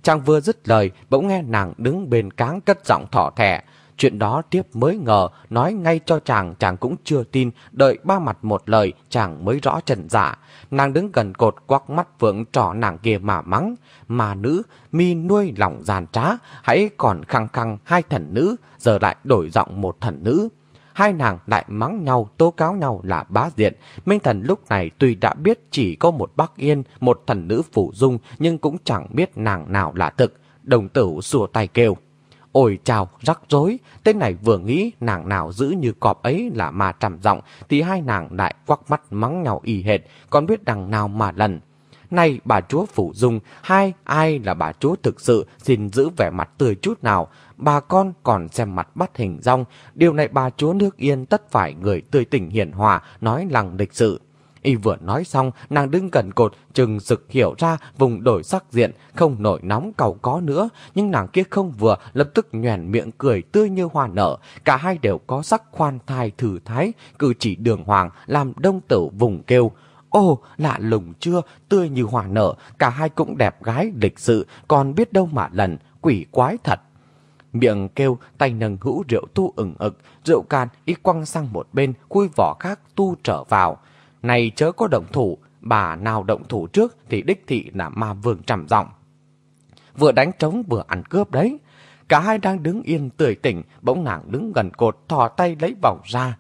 Chàng vừa dứt lời, bỗng nghe nàng đứng bên cáng cất giọng thỏ thẻ. Chuyện đó tiếp mới ngờ, nói ngay cho chàng, chàng cũng chưa tin, đợi ba mặt một lời, chàng mới rõ trần giả. Nàng đứng gần cột quắc mắt vượng trỏ nàng kia mà mắng. Mà nữ, mi nuôi lòng giàn trá, hãy còn khăng khăng hai thần nữ, giờ lại đổi giọng một thần nữ. Hai nàng lại mắng nhau, tố cáo nhau là bá diện. Minh thần lúc này tuy đã biết chỉ có một bác yên, một thần nữ phủ dung, nhưng cũng chẳng biết nàng nào là thực. Đồng tử xua tay kêu. Ôi chào, rắc rối, tên này vừa nghĩ nàng nào giữ như cọp ấy là ma trầm giọng thì hai nàng lại quắc mắt mắng nhau y hệt, còn biết đằng nào mà lần. Này bà chúa Phủ Dung, hai ai là bà chúa thực sự xin giữ vẻ mặt tươi chút nào, bà con còn xem mặt bắt hình rong, điều này bà chúa nước yên tất phải người tươi tỉnh hiền hòa, nói lằng lịch sự. Y vừa nói xong, nàng đứng gần cột, chừng sực hiểu ra vùng đổi sắc diện, không nổi nóng cầu có nữa. Nhưng nàng kia không vừa, lập tức nhoèn miệng cười tươi như hoa nở. Cả hai đều có sắc khoan thai thử thái, cử chỉ đường hoàng, làm đông tử vùng kêu. Ô, lạ lùng chưa, tươi như hoa nở, cả hai cũng đẹp gái, lịch sự, còn biết đâu mà lần, quỷ quái thật. Miệng kêu, tay nâng hũ rượu tu ửng ực, rượu can y quăng sang một bên, khui vỏ khác tu trở vào. Này chớ có động thủ, bà nào động thủ trước thì đích thị là ma vương trầm giọng. Vừa đánh trống vừa ăn cướp đấy. Cả hai đang đứng yên tươi tỉnh, bỗng nàng đứng gần cột thò tay lấy vòng ra.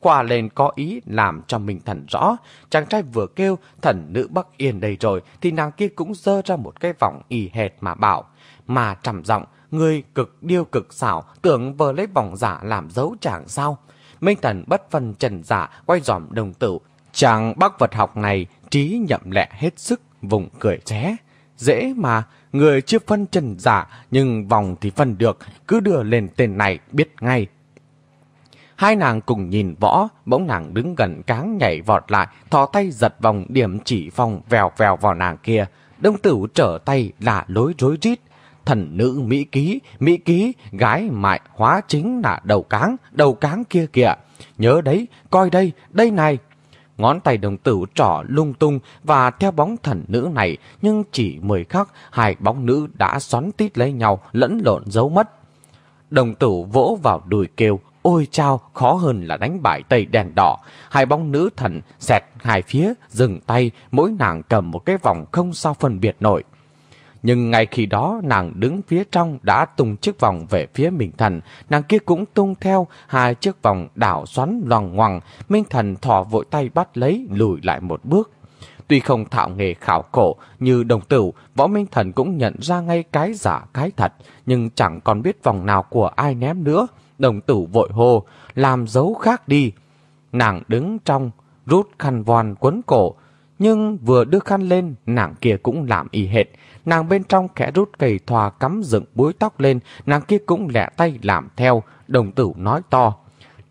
Qua lên có ý làm cho mình thần rõ, chàng trai vừa kêu thần nữ Bắc Yên đây rồi thì nàng kia cũng dơ ra một cái vòng y hệt mà bảo. Mà trầm giọng, người cực điêu cực xảo, tưởng vờ lấy vòng giả làm dấu chàng sao. Minh Thần bất phân trần giả quay dòm đồng tử. Chàng bác vật học này trí nhậm lẹ hết sức vùng cười ché dễ mà, người chưa phân trần giả, nhưng vòng thì phân được, cứ đưa lên tên này biết ngay. Hai nàng cùng nhìn võ, bỗng nàng đứng gần cáng nhảy vọt lại, thò tay giật vòng điểm chỉ phòng vèo vèo vào nàng kia. Đông tử trở tay là lối rối rít. Thần nữ Mỹ ký, Mỹ ký, gái mại hóa chính là đầu cáng, đầu cáng kia kìa. Nhớ đấy, coi đây, đây này. Ngón tay đồng tử trỏ lung tung và theo bóng thần nữ này, nhưng chỉ mười khắc, hai bóng nữ đã xoắn tít lấy nhau, lẫn lộn giấu mất. Đồng tử vỗ vào đùi kêu, ôi chao, khó hơn là đánh bại tây đèn đỏ. Hai bóng nữ thần xẹt hai phía, dừng tay, mỗi nàng cầm một cái vòng không sao phân biệt nổi. Nhưng ngay khi đó nàng đứng phía trong đã tung chiếc vòng về phía Minh Thần, nàng kia cũng tung theo hai chiếc vòng đảo xoắn loằng ngoằng, Minh Thần thỏ vội tay bắt lấy lùi lại một bước. Tuy không thạo nghề khảo cổ như đồng tử, võ Minh Thần cũng nhận ra ngay cái giả cái thật, nhưng chẳng còn biết vòng nào của ai ném nữa. Đồng tử vội hô, làm dấu khác đi. Nàng đứng trong, rút khăn voan quấn cổ, nhưng vừa đưa khăn lên, nàng kia cũng làm y hệt. Nàng bên trong khẽ rút cây thòa cắm dựng búi tóc lên, nàng kia cũng lẹ tay làm theo, đồng tử nói to.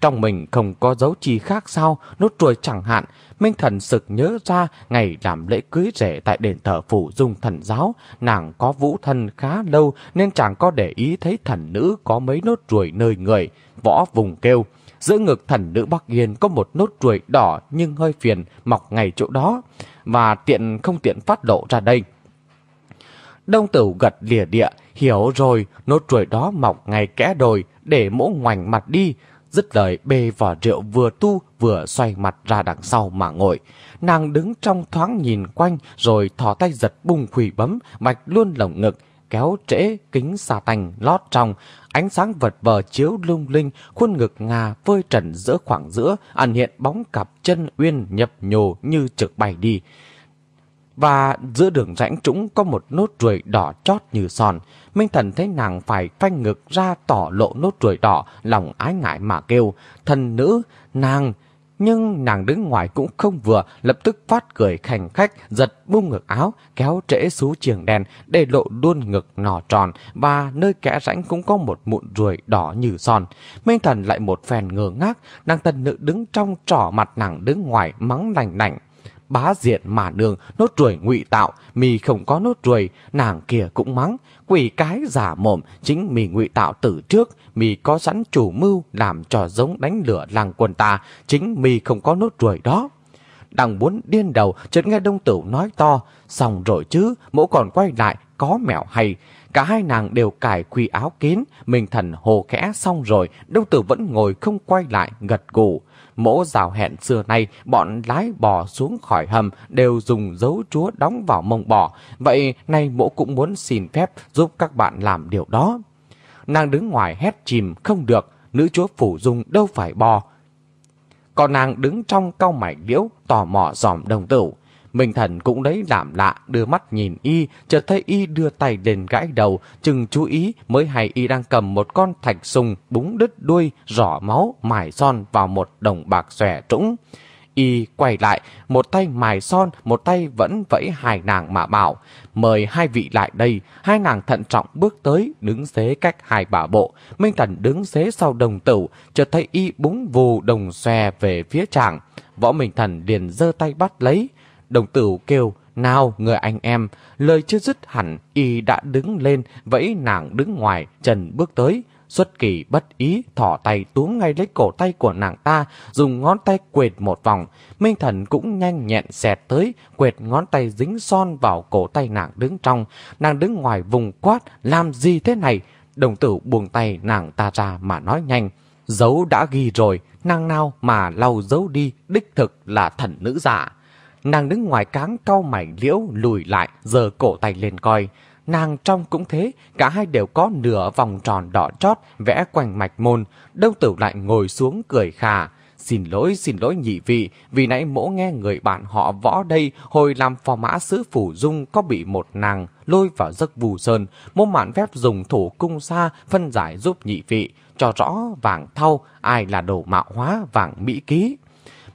Trong mình không có dấu chi khác sao, nốt ruồi chẳng hạn. Minh thần sực nhớ ra ngày làm lễ cưới rể tại đền thờ phủ dung thần giáo. Nàng có vũ thân khá lâu nên chẳng có để ý thấy thần nữ có mấy nốt ruồi nơi người. Võ vùng kêu. Giữa ngực thần nữ Bắc Yên có một nốt ruồi đỏ nhưng hơi phiền mọc ngày chỗ đó. Và tiện không tiện phát lộ ra đây. Đông tử gật lìa địa, hiểu rồi, nốt ruồi đó mọc ngay kẽ đồi, để mỗ ngoảnh mặt đi. Dứt lời bê vỏ rượu vừa tu vừa xoay mặt ra đằng sau mà ngồi. Nàng đứng trong thoáng nhìn quanh rồi thò tay giật bung khủy bấm, mạch luôn lồng ngực, kéo trễ kính xà tành lót trong. Ánh sáng vật vờ chiếu lung linh, khuôn ngực ngà vơi trần giữa khoảng giữa, ẩn hiện bóng cặp chân uyên nhập nhồ như trực bay đi và giữa đường rãnh trũng có một nốt ruồi đỏ chót như son. Minh Thần thấy nàng phải phanh ngực ra tỏ lộ nốt ruồi đỏ, lòng ái ngại mà kêu, thần nữ, nàng... Nhưng nàng đứng ngoài cũng không vừa, lập tức phát cười khành khách, giật bung ngực áo, kéo trễ xú trường đèn để lộ luôn ngực nò tròn và nơi kẽ rãnh cũng có một mụn ruồi đỏ như son. Minh thần lại một phen ngờ ngác, nàng tần nữ đứng trong trỏ mặt nàng đứng ngoài mắng lành lành bá diện mà nương, nốt ruồi ngụy tạo, mì không có nốt ruồi, nàng kia cũng mắng, quỷ cái giả mồm, chính mì ngụy tạo từ trước, mì có sẵn chủ mưu làm trò giống đánh lửa làng quân ta, chính mì không có nốt ruồi đó. Đang muốn điên đầu, chợt nghe đông tử nói to, xong rồi chứ, mẫu còn quay lại, có mẹo hay. Cả hai nàng đều cài quy áo kín, mình thần hồ khẽ xong rồi, đông tử vẫn ngồi không quay lại, gật gù. Mỗ rào hẹn xưa nay, bọn lái bò xuống khỏi hầm đều dùng dấu chúa đóng vào mông bò. Vậy nay mỗ cũng muốn xin phép giúp các bạn làm điều đó. Nàng đứng ngoài hét chìm không được, nữ chúa phủ dung đâu phải bò. Còn nàng đứng trong cau mảnh liễu, tò mò dòm đồng tử. Minh thần cũng lấy làm lạ, đưa mắt nhìn y, chợt thấy y đưa tay lên gãi đầu, chừng chú ý mới hay y đang cầm một con thạch sùng búng đứt đuôi, rỏ máu, mài son vào một đồng bạc xòe trũng. Y quay lại, một tay mài son, một tay vẫn vẫy hai nàng mà bảo. Mời hai vị lại đây, hai nàng thận trọng bước tới, đứng xế cách hai bà bộ. Minh Thần đứng xế sau đồng tử, chợt thấy y búng vù đồng xòe về phía chàng. Võ Minh Thần liền giơ tay bắt lấy. Đồng tử kêu, nào người anh em, lời chưa dứt hẳn, y đã đứng lên, vẫy nàng đứng ngoài, trần bước tới. Xuất kỳ bất ý, thỏ tay túm ngay lấy cổ tay của nàng ta, dùng ngón tay quệt một vòng. Minh thần cũng nhanh nhẹn xẹt tới, quệt ngón tay dính son vào cổ tay nàng đứng trong. Nàng đứng ngoài vùng quát, làm gì thế này? Đồng tử buông tay nàng ta ra mà nói nhanh. Dấu đã ghi rồi, nàng nào mà lau dấu đi, đích thực là thần nữ giả. Nàng đứng ngoài cáng cau mảnh liễu lùi lại, giờ cổ tay lên coi. Nàng trong cũng thế, cả hai đều có nửa vòng tròn đỏ chót vẽ quanh mạch môn. Đông tử lại ngồi xuống cười khà. Xin lỗi, xin lỗi nhị vị, vì nãy mỗ nghe người bạn họ võ đây hồi làm phò mã sứ phủ dung có bị một nàng lôi vào giấc vù sơn. Mô mạn phép dùng thủ cung xa phân giải giúp nhị vị, cho rõ vàng thau ai là đồ mạo hóa vàng mỹ ký.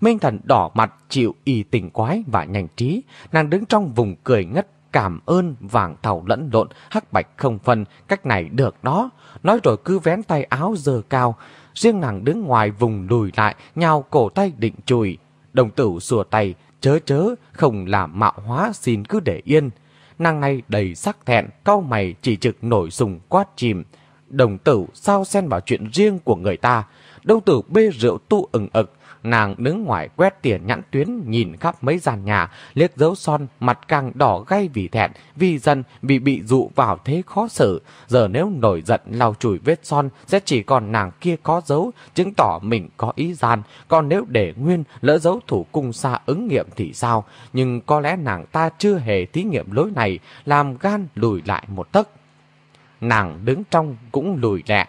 Minh thần đỏ mặt chịu y tình quái và nhanh trí, nàng đứng trong vùng cười ngất cảm ơn vàng thầu lẫn lộn, hắc bạch không phân, cách này được đó. Nói rồi cứ vén tay áo dơ cao, riêng nàng đứng ngoài vùng lùi lại, nhào cổ tay định chùi. Đồng tử xùa tay, chớ chớ, không làm mạo hóa xin cứ để yên. Nàng này đầy sắc thẹn, cau mày chỉ trực nổi sùng quát chìm. Đồng tử sao xen vào chuyện riêng của người ta. Đồng tử bê rượu tu ừng ực, Nàng đứng ngoài quét tiền nhãn tuyến nhìn khắp mấy gian nhà, liếc dấu son, mặt càng đỏ gay vì thẹn, vì dân bị bị dụ vào thế khó xử. Giờ nếu nổi giận lau chùi vết son sẽ chỉ còn nàng kia có dấu, chứng tỏ mình có ý gian. Còn nếu để nguyên lỡ dấu thủ cung xa ứng nghiệm thì sao? Nhưng có lẽ nàng ta chưa hề thí nghiệm lối này, làm gan lùi lại một tấc. Nàng đứng trong cũng lùi lẹ,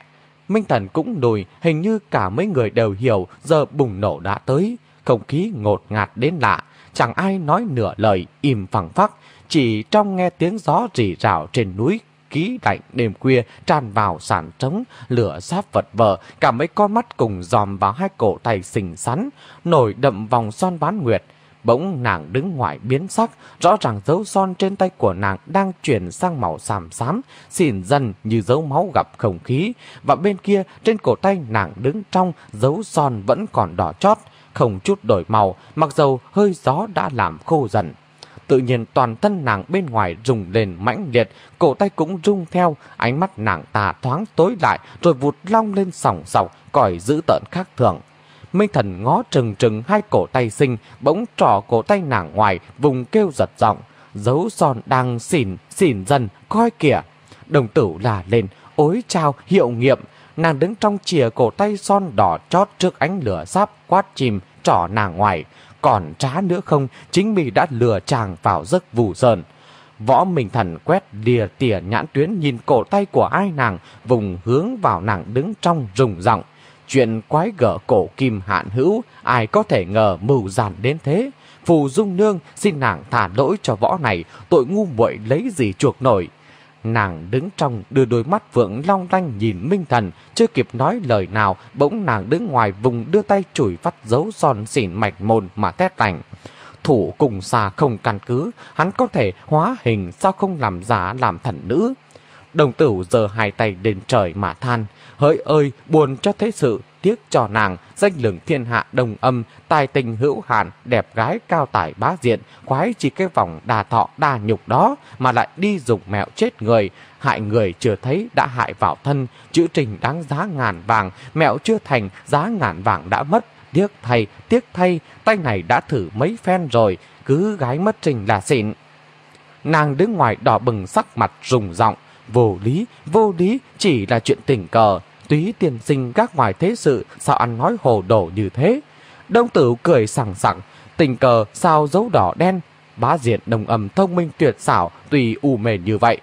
Minh Thần cũng lùi, hình như cả mấy người đều hiểu giờ bùng nổ đã tới. Không khí ngột ngạt đến lạ, chẳng ai nói nửa lời, im phẳng phắc. Chỉ trong nghe tiếng gió rỉ rào trên núi, ký lạnh đêm khuya tràn vào sàn trống, lửa sáp vật vờ, cả mấy con mắt cùng dòm vào hai cổ tay xình xắn, nổi đậm vòng son bán nguyệt. Bỗng nàng đứng ngoài biến sắc, rõ ràng dấu son trên tay của nàng đang chuyển sang màu xám xám, xỉn dần như dấu máu gặp không khí. Và bên kia, trên cổ tay nàng đứng trong, dấu son vẫn còn đỏ chót, không chút đổi màu, mặc dầu hơi gió đã làm khô dần. Tự nhiên toàn thân nàng bên ngoài rùng lên mãnh liệt, cổ tay cũng rung theo, ánh mắt nàng ta thoáng tối lại rồi vụt long lên sòng sọc, còi dữ tợn khác thường. Minh thần ngó trừng trừng hai cổ tay sinh, bỗng trỏ cổ tay nàng ngoài, vùng kêu giật giọng. Dấu son đang xỉn, xỉn dần, coi kìa. Đồng tử là lên, ối trao, hiệu nghiệm. Nàng đứng trong chìa cổ tay son đỏ chót trước ánh lửa sáp quát chìm, trỏ nàng ngoài. Còn trá nữa không, chính mình đã lừa chàng vào giấc vù sơn. Võ Minh Thần quét đìa tỉa nhãn tuyến nhìn cổ tay của ai nàng, vùng hướng vào nàng đứng trong rùng giọng Chuyện quái gở cổ kim hạn hữu, ai có thể ngờ mưu giản đến thế. Phù Dung Nương xin nàng thả lỗi cho võ này, tội ngu muội lấy gì chuộc nổi. Nàng đứng trong đưa đôi mắt vượng long lanh nhìn Minh Thần, chưa kịp nói lời nào, bỗng nàng đứng ngoài vùng đưa tay chùi vắt dấu son xỉn mạch môn mà tét lạnh. Thủ cùng xa không căn cứ, hắn có thể hóa hình sao không làm giả làm thần nữ. Đồng tử giờ hai tay đền trời mà than, hỡi ơi buồn cho thế sự, tiếc cho nàng, danh lừng thiên hạ đồng âm, tài tình hữu hạn, đẹp gái cao tài bá diện, khoái chỉ cái vòng đà thọ đa nhục đó mà lại đi dùng mẹo chết người, hại người chưa thấy đã hại vào thân, chữ trình đáng giá ngàn vàng, mẹo chưa thành, giá ngàn vàng đã mất, tiếc thay, tiếc thay, tay này đã thử mấy phen rồi, cứ gái mất trình là xịn. Nàng đứng ngoài đỏ bừng sắc mặt rùng giọng vô lý, vô lý chỉ là chuyện tình cờ, túy tiền sinh gác ngoài thế sự, sao ăn nói hồ đồ như thế? Đông tử cười sảng sảng, tình cờ sao dấu đỏ đen, bá diện đồng âm thông minh tuyệt xảo, tùy u mề như vậy.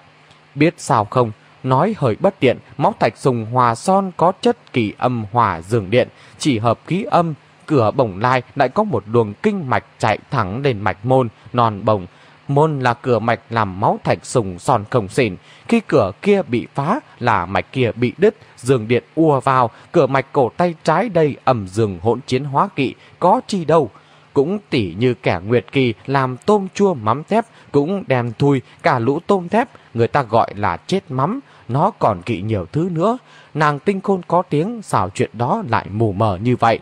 Biết sao không, nói hơi bất tiện, móc thạch sùng hòa son có chất kỳ âm hòa dường điện, chỉ hợp khí âm, cửa bổng lai lại có một luồng kinh mạch chạy thẳng lên mạch môn, non bồng, Môn là cửa mạch làm máu thạch sùng son không xỉn. Khi cửa kia bị phá là mạch kia bị đứt, dường điện ùa vào, cửa mạch cổ tay trái đây ẩm dường hỗn chiến hóa kỵ, có chi đâu. Cũng tỉ như kẻ nguyệt kỳ làm tôm chua mắm thép, cũng đem thui cả lũ tôm thép, người ta gọi là chết mắm, nó còn kỵ nhiều thứ nữa. Nàng tinh khôn có tiếng, xảo chuyện đó lại mù mờ như vậy.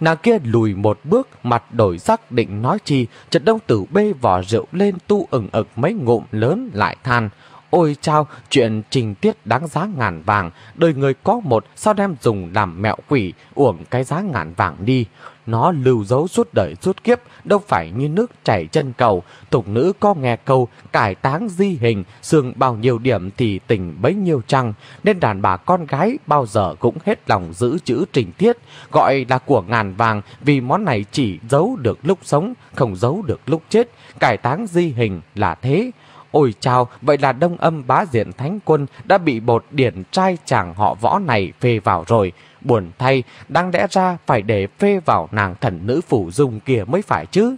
Nàng kia lùi một bước, mặt đổi sắc định nói chi, chợt đông tử bê vỏ rượu lên tu ửng ực mấy ngụm lớn lại than. Ôi chao, chuyện trình tiết đáng giá ngàn vàng, đời người có một sao đem dùng làm mẹo quỷ, uổng cái giá ngàn vàng đi. Nó lưu dấu suốt đời suốt kiếp, đâu phải như nước chảy chân cầu. Tục nữ có nghe câu, cải táng di hình, xương bao nhiêu điểm thì tình bấy nhiêu trăng. Nên đàn bà con gái bao giờ cũng hết lòng giữ chữ trình tiết, gọi là của ngàn vàng vì món này chỉ giấu được lúc sống, không giấu được lúc chết. Cải táng di hình là thế. Ôi chào, vậy là đông âm bá diện thánh quân đã bị bột điển trai chàng họ võ này phê vào rồi. Buồn thay, đang lẽ ra phải để phê vào nàng thần nữ phủ dung kia mới phải chứ.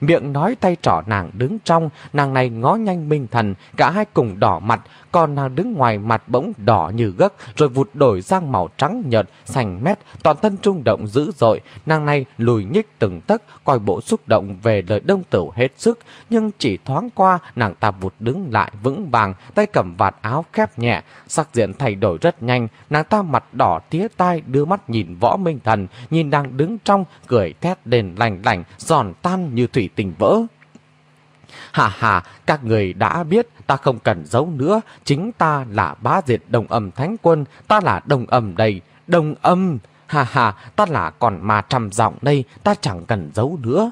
miệng nói tay trỏ nàng đứng trong, nàng này ngó nhanh minh thần, cả hai cùng đỏ mặt, còn nàng đứng ngoài mặt bỗng đỏ như gấc, rồi vụt đổi sang màu trắng nhợt, sành mét, toàn thân trung động dữ dội, nàng này lùi nhích từng tấc, coi bộ xúc động về lời đông tử hết sức, nhưng chỉ thoáng qua, nàng ta vụt đứng lại vững vàng, tay cầm vạt áo khép nhẹ, sắc diện thay đổi rất nhanh, nàng ta mặt đỏ tía tai đưa mắt nhìn võ minh thần, nhìn đang đứng trong, cười thét đền lành lành, giòn tan như thủy tình vỡ. Hà hà, các người đã biết ta không cần giấu nữa, chính ta là bá diệt đồng âm thánh quân, ta là đồng âm đây, đồng âm, hà hà, ta là còn mà trầm giọng đây, ta chẳng cần giấu nữa.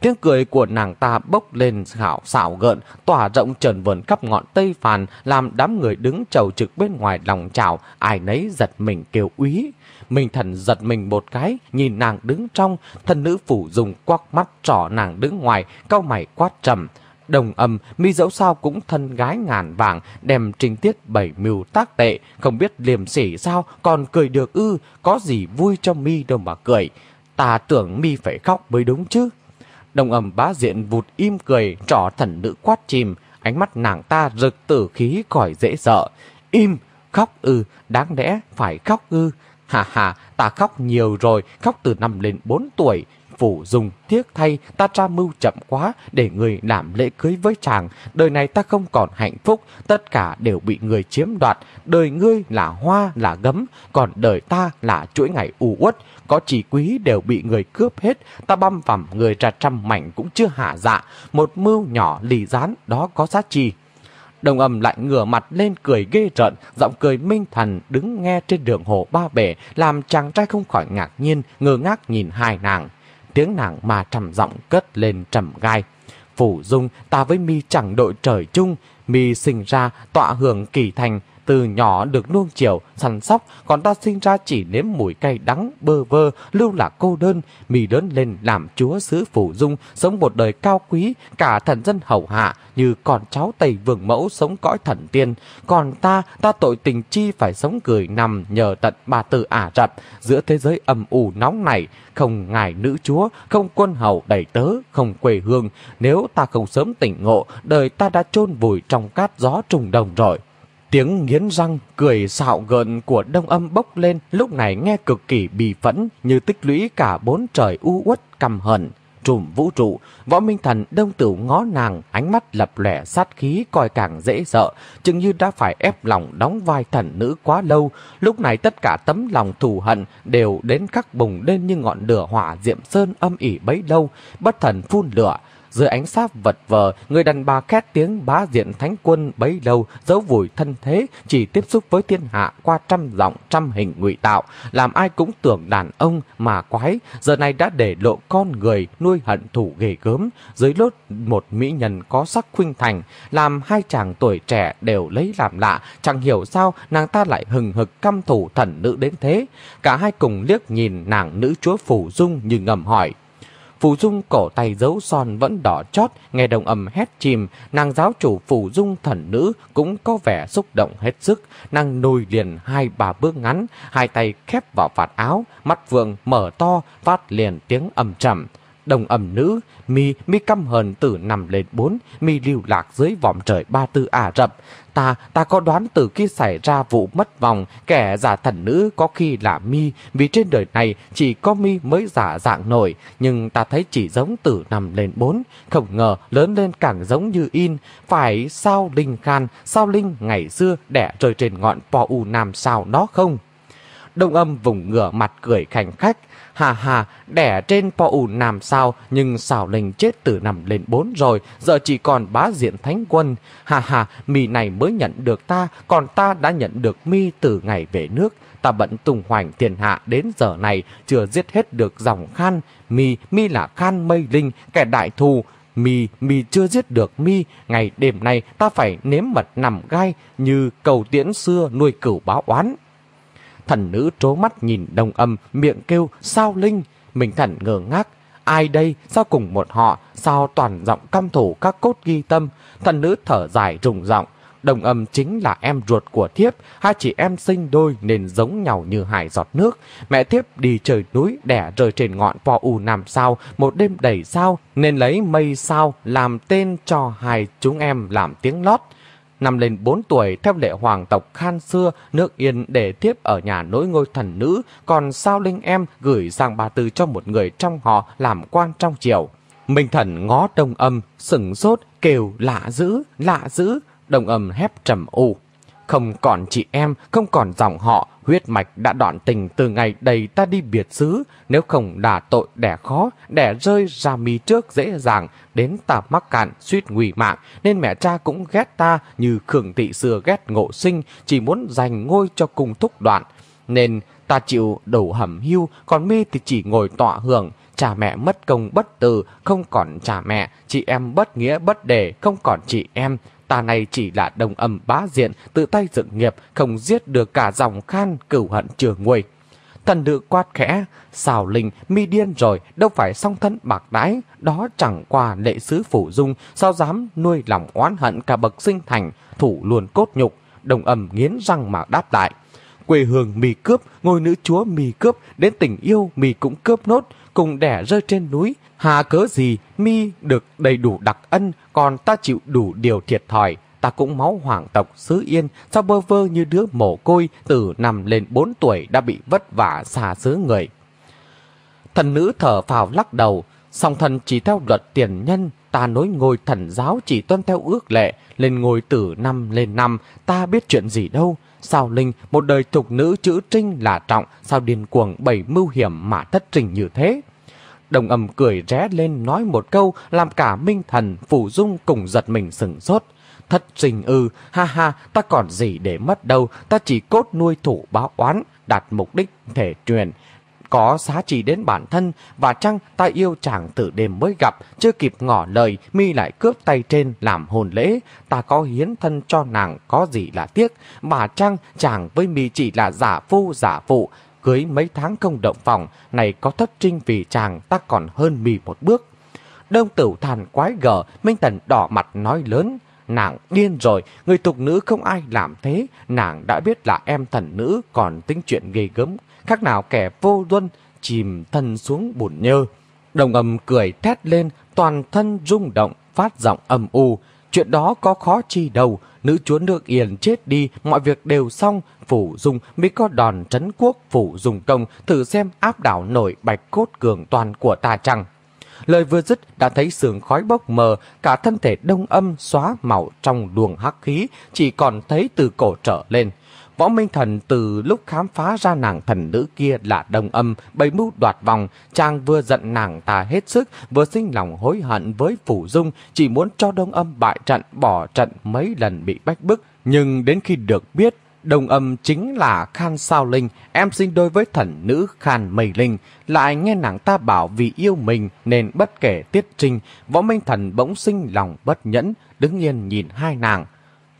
Tiếng cười của nàng ta bốc lên khảo xảo gợn, tỏa rộng trần vườn khắp ngọn Tây Phàn, làm đám người đứng chầu trực bên ngoài lòng chào, ai nấy giật mình kêu úy. mình thần giật mình một cái, nhìn nàng đứng trong, thân nữ phủ dùng quắc mắt trỏ nàng đứng ngoài, cau mày quát trầm. Đồng âm, mi dẫu sao cũng thân gái ngàn vàng, đem trình tiết bảy mưu tác tệ, không biết liềm sỉ sao, còn cười được ư, có gì vui cho mi đâu mà cười. Ta tưởng mi phải khóc mới đúng chứ. Đồng âm bá diện vụt im cười, trỏ thần nữ quát chìm, ánh mắt nàng ta rực tử khí khỏi dễ sợ. Im, khóc ư, đáng lẽ phải khóc ư. Hà hà, ta khóc nhiều rồi, khóc từ năm lên 4 tuổi. Phủ dùng tiếc thay, ta tra mưu chậm quá để người làm lễ cưới với chàng. Đời này ta không còn hạnh phúc, tất cả đều bị người chiếm đoạt. Đời ngươi là hoa, là gấm, còn đời ta là chuỗi ngày u uất. Có chỉ quý đều bị người cướp hết, ta băm vằm người ra trăm mảnh cũng chưa hạ dạ. Một mưu nhỏ lì rán, đó có giá trị. Đồng âm lại ngửa mặt lên cười ghê rợn, giọng cười minh thần đứng nghe trên đường hồ ba bể, làm chàng trai không khỏi ngạc nhiên, ngơ ngác nhìn hai nàng. Tiếng nàng mà trầm giọng cất lên trầm gai. Phủ dung ta với mi chẳng đội trời chung, mi sinh ra tọa hưởng kỳ thành, từ nhỏ được nuông chiều, săn sóc, còn ta sinh ra chỉ nếm mùi cay đắng, bơ vơ, lưu lạc cô đơn, mì lớn lên làm chúa xứ phủ dung, sống một đời cao quý, cả thần dân hậu hạ, như con cháu Tây Vương Mẫu sống cõi thần tiên. Còn ta, ta tội tình chi phải sống cười nằm nhờ tận bà tử Ả Rập, giữa thế giới âm u nóng này, không ngài nữ chúa, không quân hầu đầy tớ, không quê hương. Nếu ta không sớm tỉnh ngộ, đời ta đã chôn vùi trong cát gió trùng đồng rồi. Tiếng nghiến răng, cười xạo gợn của đông âm bốc lên, lúc này nghe cực kỳ bì phẫn, như tích lũy cả bốn trời u uất căm hận. Trùm vũ trụ, võ minh thần đông tử ngó nàng, ánh mắt lập lẻ sát khí coi càng dễ sợ, chừng như đã phải ép lòng đóng vai thần nữ quá lâu. Lúc này tất cả tấm lòng thù hận đều đến khắc bùng lên như ngọn lửa hỏa diệm sơn âm ỉ bấy lâu, bất thần phun lửa, dưới ánh sáp vật vờ, người đàn bà khét tiếng bá diện thánh quân bấy lâu, giấu vùi thân thế, chỉ tiếp xúc với thiên hạ qua trăm giọng trăm hình ngụy tạo, làm ai cũng tưởng đàn ông mà quái, giờ này đã để lộ con người nuôi hận thủ ghê gớm, dưới lốt một mỹ nhân có sắc khuynh thành, làm hai chàng tuổi trẻ đều lấy làm lạ, chẳng hiểu sao nàng ta lại hừng hực căm thủ thần nữ đến thế. Cả hai cùng liếc nhìn nàng nữ chúa phủ dung như ngầm hỏi, Phù Dung cổ tay giấu son vẫn đỏ chót, nghe đồng âm hét chìm, nàng giáo chủ Phù Dung thần nữ cũng có vẻ xúc động hết sức, nàng nồi liền hai bà bước ngắn, hai tay khép vào vạt áo, mắt vượng mở to, phát liền tiếng âm trầm. Đồng âm nữ, mi mi căm hờn tử nằm lên bốn, mi lưu lạc dưới vòng trời ba tư Ả Rập. Ta, ta có đoán từ khi xảy ra vụ mất vòng, kẻ giả thần nữ có khi là mi, vì trên đời này chỉ có mi mới giả dạng nổi, nhưng ta thấy chỉ giống tử nằm lên bốn, không ngờ lớn lên càng giống như in, phải sao linh khan, sao linh ngày xưa đẻ rơi trên ngọn po u nam sao đó không? Đông âm vùng ngửa mặt cười khảnh khách, Hà hà, đẻ trên po ủ làm sao, nhưng xảo linh chết từ nằm lên bốn rồi, giờ chỉ còn bá diện thánh quân. Hà hà, mi này mới nhận được ta, còn ta đã nhận được mi từ ngày về nước. Ta bận tung hoành tiền hạ đến giờ này, chưa giết hết được dòng khan. Mi, mi là khan mây linh, kẻ đại thù. Mi, mi chưa giết được mi, ngày đêm nay ta phải nếm mật nằm gai như cầu tiễn xưa nuôi cửu báo oán. Thần nữ trố mắt nhìn đồng âm, miệng kêu sao linh. Mình thần ngờ ngác. Ai đây? Sao cùng một họ? Sao toàn giọng căm thủ các cốt ghi tâm? Thần nữ thở dài rùng giọng. đồng âm chính là em ruột của thiếp, hai chị em sinh đôi nên giống nhau như hải giọt nước. Mẹ thiếp đi trời núi đẻ rơi trên ngọn po u nằm sao, một đêm đầy sao, nên lấy mây sao làm tên cho hai chúng em làm tiếng lót. Năm lên 4 tuổi, theo lệ hoàng tộc Khan xưa, nước Yên để tiếp ở nhà nối ngôi thần nữ, còn sao linh em gửi sang bà tư cho một người trong họ làm quan trong triều. Minh thần ngó đông âm, sửng sốt, kêu lạ dữ, lạ dữ, đồng âm hép trầm u. Không còn chị em, không còn dòng họ, huyết mạch đã đoạn tình từ ngày đầy ta đi biệt xứ. Nếu không đà tội đẻ khó, đẻ rơi ra mi trước dễ dàng, đến ta mắc cạn, suýt nguy mạng, nên mẹ cha cũng ghét ta như khưởng thị xưa ghét ngộ sinh, chỉ muốn giành ngôi cho cùng thúc đoạn. Nên ta chịu đầu hầm hưu, còn mi thì chỉ ngồi tọa hưởng, cha mẹ mất công bất từ, không còn cha mẹ, chị em bất nghĩa bất đề, không còn chị em. Ta này chỉ là đồng âm bá diện, tự tay dựng nghiệp, không giết được cả dòng khan cửu hận trường nguôi. Thần nữ quát khẽ, xào linh, mi điên rồi, đâu phải song thân bạc đái, đó chẳng qua lệ sứ phủ dung, sao dám nuôi lòng oán hận cả bậc sinh thành, thủ luôn cốt nhục, đồng âm nghiến răng mà đáp lại. Quê hương mì cướp, ngôi nữ chúa mì cướp, đến tình yêu mì cũng cướp nốt, cùng đẻ rơi trên núi. Hà cớ gì, mi được đầy đủ đặc ân, còn ta chịu đủ điều thiệt thòi. Ta cũng máu hoàng tộc xứ Yên, sao bơ vơ như đứa mồ côi từ năm lên 4 tuổi đã bị vất vả xa xứ người. Thần nữ thở phào lắc đầu, song thần chỉ theo luật tiền nhân, ta nối ngôi thần giáo chỉ tuân theo ước lệ, lên ngôi từ năm lên năm, ta biết chuyện gì đâu. Sao Linh, một đời thục nữ chữ trinh là trọng, sao điên cuồng bảy mưu hiểm mà thất trình như thế? Đồng âm cười ré lên nói một câu làm cả minh thần, phủ dung cùng giật mình sừng sốt. thật trình ư, ha ha, ta còn gì để mất đâu, ta chỉ cốt nuôi thủ báo oán, đạt mục đích thể truyền có giá trị đến bản thân và chăng ta yêu chàng từ đêm mới gặp, chưa kịp ngỏ lời, mi lại cướp tay trên làm hồn lễ, ta có hiến thân cho nàng có gì là tiếc, mà chăng chàng với mi chỉ là giả phu giả phụ, cưới mấy tháng không động phòng, này có thất trinh vì chàng ta còn hơn mì một bước. Đông tử thàn quái gở, Minh Tần đỏ mặt nói lớn, nàng điên rồi, người tục nữ không ai làm thế, nàng đã biết là em thần nữ còn tính chuyện ghê gớm, khác nào kẻ vô luân chìm thân xuống bùn nhơ. Đồng âm cười thét lên, toàn thân rung động, phát giọng âm u. Chuyện đó có khó chi đâu, nữ chúa nước yên chết đi, mọi việc đều xong, phủ dung mới có đòn trấn quốc phủ dùng công, thử xem áp đảo nổi bạch cốt cường toàn của ta chăng. Lời vừa dứt đã thấy sườn khói bốc mờ, cả thân thể đông âm xóa màu trong luồng hắc khí, chỉ còn thấy từ cổ trở lên. Võ Minh Thần từ lúc khám phá ra nàng thần nữ kia là đồng âm, bầy mưu đoạt vòng, chàng vừa giận nàng ta hết sức, vừa sinh lòng hối hận với Phủ Dung, chỉ muốn cho đông âm bại trận, bỏ trận mấy lần bị bách bức. Nhưng đến khi được biết, đồng âm chính là Khan Sao Linh, em sinh đôi với thần nữ Khan Mây Linh, lại nghe nàng ta bảo vì yêu mình nên bất kể tiết trinh, võ minh thần bỗng sinh lòng bất nhẫn, đứng yên nhìn hai nàng.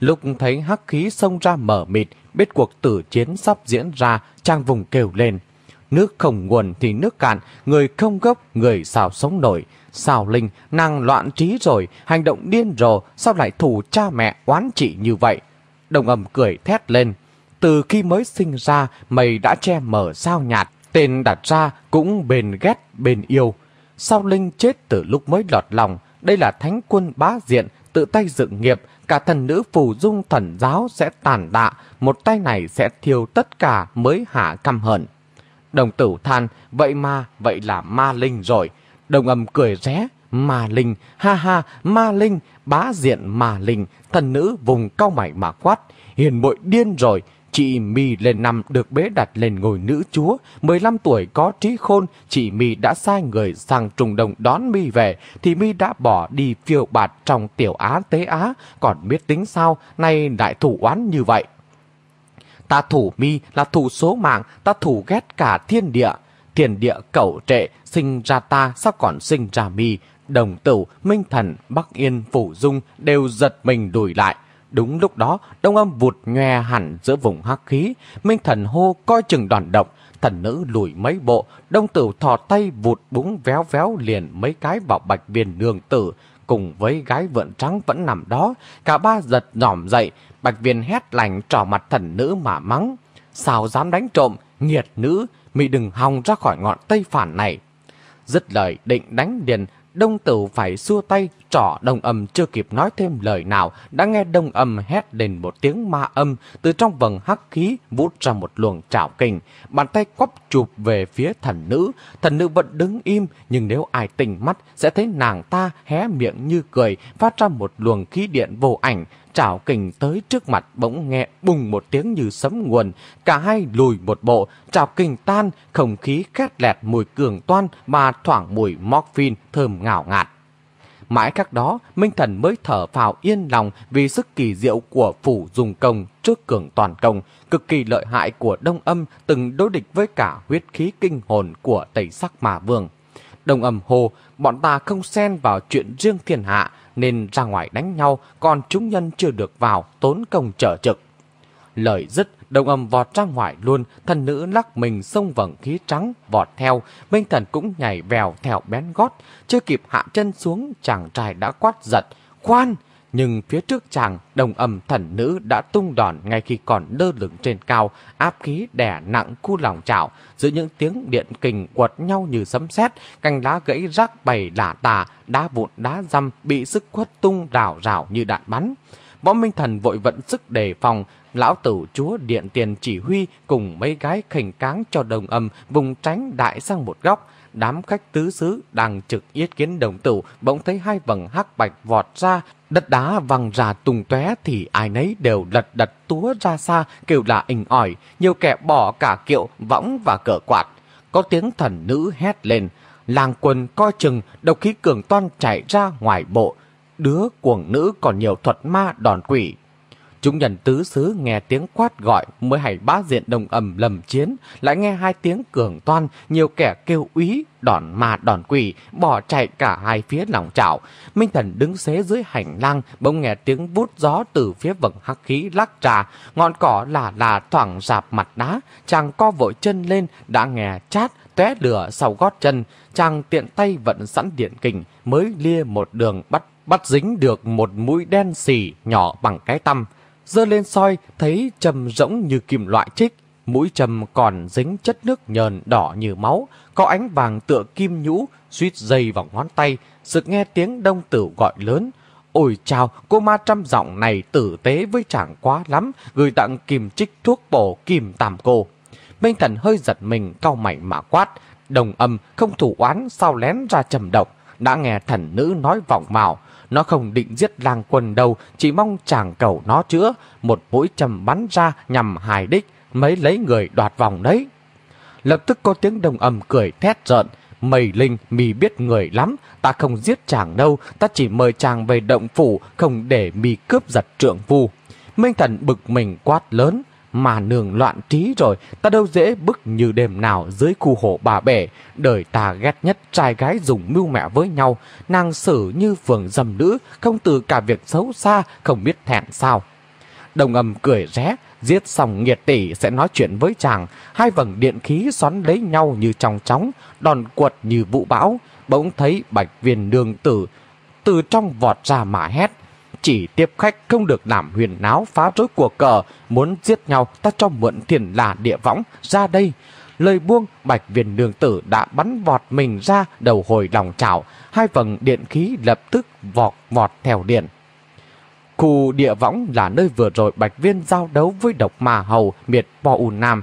Lúc thấy hắc khí xông ra mở mịt, biết cuộc tử chiến sắp diễn ra, trang vùng kêu lên. Nước không nguồn thì nước cạn, người không gốc, người sao sống nổi. Sao Linh, nàng loạn trí rồi, hành động điên rồ, sao lại thủ cha mẹ oán trị như vậy? Đồng ầm cười thét lên. Từ khi mới sinh ra, mày đã che mở sao nhạt, tên đặt ra cũng bền ghét, bền yêu. Sao Linh chết từ lúc mới lọt lòng, đây là thánh quân bá diện, tự tay dựng nghiệp, cả thần nữ phù dung thần giáo sẽ tàn đạ, một tay này sẽ thiêu tất cả mới hạ căm hận. Đồng tử than, vậy mà, vậy là ma linh rồi. Đồng âm cười ré, ma linh, ha ha, ma linh, bá diện ma linh, thần nữ vùng cao mày mà quát, hiền bội điên rồi, Chị My lên năm được bế đặt lên ngồi nữ chúa, 15 tuổi có trí khôn, chị My đã sai người sang trùng đồng đón My về, thì My đã bỏ đi phiêu bạt trong tiểu Á Tế Á, còn biết tính sao, nay đại thủ oán như vậy. Ta thủ Mi là thủ số mạng, ta thủ ghét cả thiên địa. Thiên địa cẩu trệ, sinh ra ta, sao còn sinh ra Mi? Đồng tử, Minh Thần, Bắc Yên, Phủ Dung đều giật mình đùi lại. Đúng lúc đó, đông âm vụt nhòe hẳn giữa vùng hắc khí, Minh thần hô coi chừng đòn động, thần nữ lùi mấy bộ, đông tử thò tay vụt búng véo véo liền mấy cái vào bạch viên nương tử, cùng với gái vượn trắng vẫn nằm đó. Cả ba giật nhỏm dậy, bạch viên hét lành trỏ mặt thần nữ mà mắng. Sao dám đánh trộm, nghiệt nữ, mị đừng hòng ra khỏi ngọn tây phản này. Dứt lời định đánh điền, đông tử phải xua tay, trỏ đồng âm chưa kịp nói thêm lời nào, đã nghe đông âm hét lên một tiếng ma âm, từ trong vầng hắc khí vút ra một luồng trảo kình, bàn tay quắp chụp về phía thần nữ. Thần nữ vẫn đứng im, nhưng nếu ai tỉnh mắt sẽ thấy nàng ta hé miệng như cười, phát ra một luồng khí điện vô ảnh, trảo kình tới trước mặt bỗng nghe bùng một tiếng như sấm nguồn. Cả hai lùi một bộ, trảo kình tan, không khí khét lẹt mùi cường toan mà thoảng mùi morphine thơm ngào ngạt. Mãi các đó, Minh Thần mới thở phào yên lòng vì sức kỳ diệu của phủ dùng công trước cường toàn công, cực kỳ lợi hại của Đông Âm từng đối địch với cả huyết khí kinh hồn của Tây Sắc Mà Vương. Đông Âm hồ, bọn ta không xen vào chuyện riêng thiên hạ, nên ra ngoài đánh nhau, còn chúng nhân chưa được vào, tốn công trở trực. Lời dứt, đồng âm vọt ra ngoài luôn, thần nữ lắc mình sông vầng khí trắng, vọt theo, minh thần cũng nhảy vèo theo bén gót, chưa kịp hạ chân xuống, chàng trai đã quát giật, khoan! Nhưng phía trước chàng, đồng âm thần nữ đã tung đòn ngay khi còn lơ lửng trên cao, áp khí đè nặng khu lòng chảo, giữa những tiếng điện kình quật nhau như sấm sét, cành lá gãy rác bầy lả tà, đá vụn đá răm bị sức quất tung rào rào như đạn bắn. Võ Minh Thần vội vận sức đề phòng, lão tử chúa điện tiền chỉ huy cùng mấy gái khỉnh cáng cho đồng âm vùng tránh đại sang một góc, đám khách tứ xứ đang trực yết kiến đồng tử bỗng thấy hai vầng hắc bạch vọt ra, đất đá văng ra tung tóe thì ai nấy đều lật đật túa ra xa kêu là inh ỏi, nhiều kẻ bỏ cả kiệu, võng và cờ quạt. Có tiếng thần nữ hét lên, làng quần coi chừng độc khí cường toan chạy ra ngoài bộ, đứa cuồng nữ còn nhiều thuật ma đòn quỷ. Chúng nhân tứ xứ nghe tiếng quát gọi mới hay bá diện đồng ầm lầm chiến, lại nghe hai tiếng cường toan, nhiều kẻ kêu úy, đòn ma đòn quỷ, bỏ chạy cả hai phía lòng chảo. Minh thần đứng xế dưới hành lang, bỗng nghe tiếng vút gió từ phía vầng hắc khí lắc trà, ngọn cỏ là là thoảng rạp mặt đá, chàng co vội chân lên, đã nghe chát, té lửa sau gót chân, chàng tiện tay vận sẵn điện kình, mới lia một đường bắt bắt dính được một mũi đen xì nhỏ bằng cái tăm dơ lên soi thấy trầm rỗng như kim loại trích, mũi trầm còn dính chất nước nhờn đỏ như máu, có ánh vàng tựa kim nhũ, suýt dây vào ngón tay, sực nghe tiếng đông tử gọi lớn. Ôi chào, cô ma trăm giọng này tử tế với chàng quá lắm, gửi tặng kim trích thuốc bổ kim tàm cô. Minh thần hơi giật mình, cau mày mà quát, đồng âm không thủ oán sao lén ra trầm độc, đã nghe thần nữ nói vọng vào, nó không định giết lang quân đâu, chỉ mong chàng cầu nó chữa. Một mũi chầm bắn ra nhằm hài đích, mấy lấy người đoạt vòng đấy. Lập tức có tiếng đồng âm cười thét rợn. Mây Linh, mì biết người lắm, ta không giết chàng đâu, ta chỉ mời chàng về động phủ, không để mì cướp giật trượng phu. Minh thần bực mình quát lớn, mà nương loạn trí rồi, ta đâu dễ bức như đêm nào dưới khu hộ bà bể. Đời ta ghét nhất trai gái dùng mưu mẹ với nhau, nàng xử như phường dầm nữ, không từ cả việc xấu xa, không biết thẹn sao. Đồng âm cười ré, giết xong nghiệt tỷ sẽ nói chuyện với chàng, hai vầng điện khí xoắn lấy nhau như trong chóng, đòn quật như vụ bão, bỗng thấy bạch viên nương tử từ trong vọt ra mà hét chỉ tiếp khách không được làm huyền náo phá rối cuộc cờ, muốn giết nhau ta cho mượn thiền là địa võng ra đây. Lời buông, bạch viên nương tử đã bắn vọt mình ra đầu hồi lòng chảo, hai vầng điện khí lập tức vọt vọt theo điện. Khu địa võng là nơi vừa rồi bạch viên giao đấu với độc mà hầu miệt bò ù nam.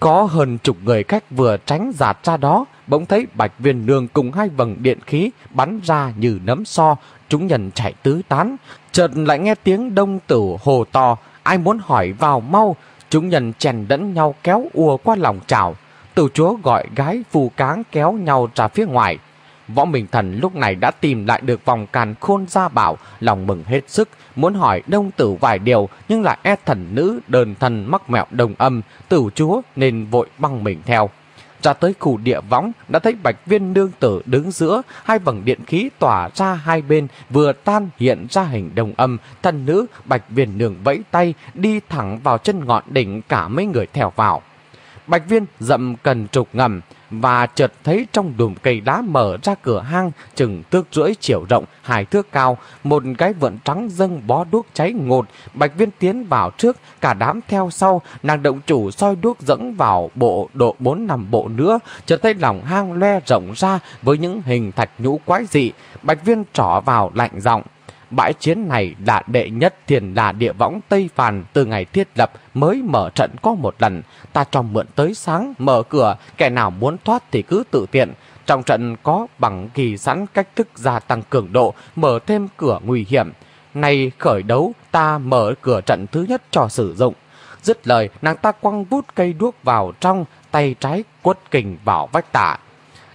Có hơn chục người khách vừa tránh giạt ra đó, bỗng thấy bạch viên nương cùng hai vầng điện khí bắn ra như nấm so, chúng nhân chạy tứ tán. Chợt lại nghe tiếng đông tử hồ to, ai muốn hỏi vào mau, chúng nhân chèn đẫn nhau kéo ùa qua lòng chảo Tử chúa gọi gái phù cáng kéo nhau ra phía ngoài. Võ Minh Thần lúc này đã tìm lại được vòng càn khôn gia bảo, lòng mừng hết sức, muốn hỏi đông tử vài điều nhưng lại e thần nữ đơn thần mắc mẹo đồng âm, tử chúa nên vội băng mình theo. Ra tới khu địa võng đã thấy bạch viên nương tử đứng giữa, hai vầng điện khí tỏa ra hai bên, vừa tan hiện ra hình đồng âm, thần nữ bạch viên nương vẫy tay đi thẳng vào chân ngọn đỉnh cả mấy người theo vào. Bạch Viên dậm cần trục ngầm và chợt thấy trong đùm cây đá mở ra cửa hang chừng tước rưỡi chiều rộng, hai thước cao, một cái vượn trắng dâng bó đuốc cháy ngột. Bạch Viên tiến vào trước, cả đám theo sau, nàng động chủ soi đuốc dẫn vào bộ độ bốn nằm bộ nữa, chợt thấy lòng hang loe rộng ra với những hình thạch nhũ quái dị. Bạch Viên trỏ vào lạnh giọng Bãi chiến này là đệ nhất thiền là địa võng Tây Phàn từ ngày thiết lập mới mở trận có một lần. Ta cho mượn tới sáng, mở cửa, kẻ nào muốn thoát thì cứ tự tiện. Trong trận có bằng kỳ sẵn cách thức gia tăng cường độ, mở thêm cửa nguy hiểm. Này khởi đấu, ta mở cửa trận thứ nhất cho sử dụng. Dứt lời, nàng ta quăng vút cây đuốc vào trong, tay trái quất kình vào vách tả.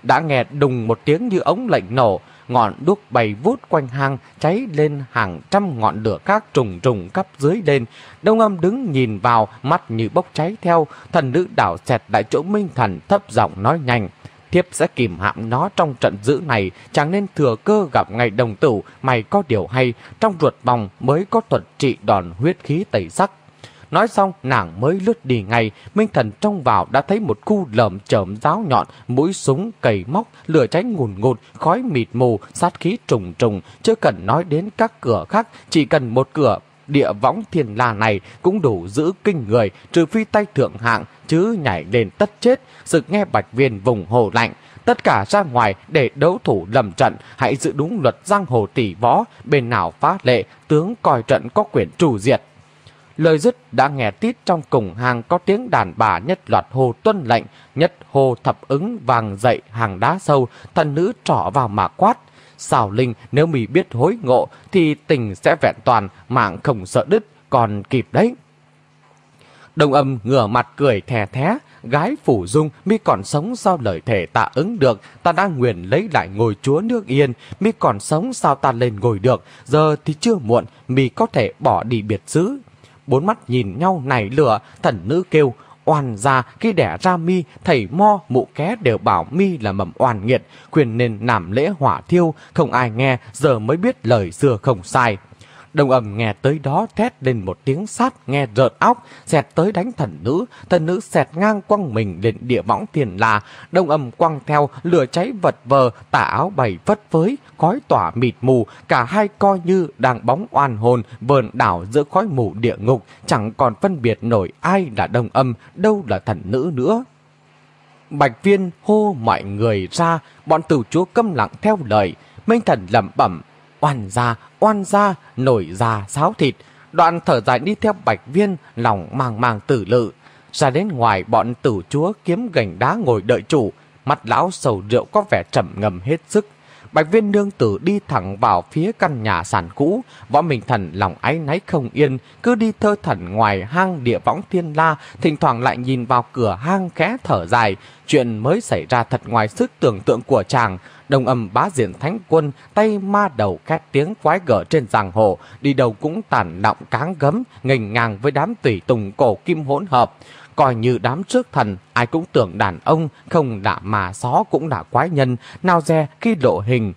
Đã nghe đùng một tiếng như ống lệnh nổ, ngọn đuốc bay vút quanh hang, cháy lên hàng trăm ngọn lửa khác trùng trùng cấp dưới lên. Đông âm đứng nhìn vào, mắt như bốc cháy theo, thần nữ đảo xẹt lại chỗ minh thần thấp giọng nói nhanh. Thiếp sẽ kìm hãm nó trong trận giữ này, chẳng nên thừa cơ gặp ngày đồng tử, mày có điều hay, trong ruột vòng mới có thuật trị đòn huyết khí tẩy sắc. Nói xong, nàng mới lướt đi ngay, Minh Thần trông vào đã thấy một khu lởm chởm giáo nhọn, mũi súng, cầy móc, lửa cháy ngùn ngụt, khói mịt mù, sát khí trùng trùng, chưa cần nói đến các cửa khác, chỉ cần một cửa địa võng thiên la này cũng đủ giữ kinh người, trừ phi tay thượng hạng, chứ nhảy lên tất chết, sự nghe bạch viên vùng hồ lạnh. Tất cả ra ngoài để đấu thủ lầm trận, hãy giữ đúng luật giang hồ tỷ võ, bên nào phá lệ, tướng coi trận có quyền chủ diệt. Lời dứt đã nghe tít trong cùng hàng có tiếng đàn bà nhất loạt hồ tuân lệnh, nhất hồ thập ứng vàng dậy hàng đá sâu, thần nữ trỏ vào mà quát. Xào Linh nếu mì biết hối ngộ thì tình sẽ vẹn toàn, mạng không sợ đứt, còn kịp đấy. Đồng âm ngửa mặt cười thè thé, gái phủ dung mi còn sống sao lời thể ta ứng được, ta đã nguyện lấy lại ngồi chúa nước yên, mi còn sống sao ta lên ngồi được, giờ thì chưa muộn, mi có thể bỏ đi biệt xứ bốn mắt nhìn nhau nảy lửa, thần nữ kêu, oan ra khi đẻ ra mi, thầy mo, mụ ké đều bảo mi là mầm oan nghiệt, khuyên nên làm lễ hỏa thiêu, không ai nghe, giờ mới biết lời xưa không sai. Đồng ẩm nghe tới đó thét lên một tiếng sát nghe rợn óc, xẹt tới đánh thần nữ, thần nữ xẹt ngang quăng mình lên địa võng tiền là, đồng ẩm quăng theo, lửa cháy vật vờ, tả áo bày phất phới, khói tỏa mịt mù, cả hai coi như đang bóng oan hồn, vờn đảo giữa khói mù địa ngục, chẳng còn phân biệt nổi ai là đồng âm, đâu là thần nữ nữa. Bạch viên hô mọi người ra, bọn tử chúa câm lặng theo lời, Minh thần lẩm bẩm, oan ra, oan ra, nổi ra sáo thịt. Đoạn thở dài đi theo bạch viên, lòng mang mang tử lự. Ra đến ngoài bọn tử chúa kiếm gành đá ngồi đợi chủ. Mặt lão sầu rượu có vẻ trầm ngầm hết sức. Bạch viên nương tử đi thẳng vào phía căn nhà sàn cũ, võ mình thần lòng ái náy không yên, cứ đi thơ thần ngoài hang địa võng thiên la, thỉnh thoảng lại nhìn vào cửa hang khẽ thở dài. Chuyện mới xảy ra thật ngoài sức tưởng tượng của chàng, đồng âm bá diện thánh quân, tay ma đầu khét tiếng quái gở trên giang hồ, đi đầu cũng tàn động cáng gấm, nghênh ngang với đám tùy tùng cổ kim hỗn hợp coi như đám trước thần, ai cũng tưởng đàn ông, không đã mà xó cũng đã quái nhân, nào dè khi lộ hình.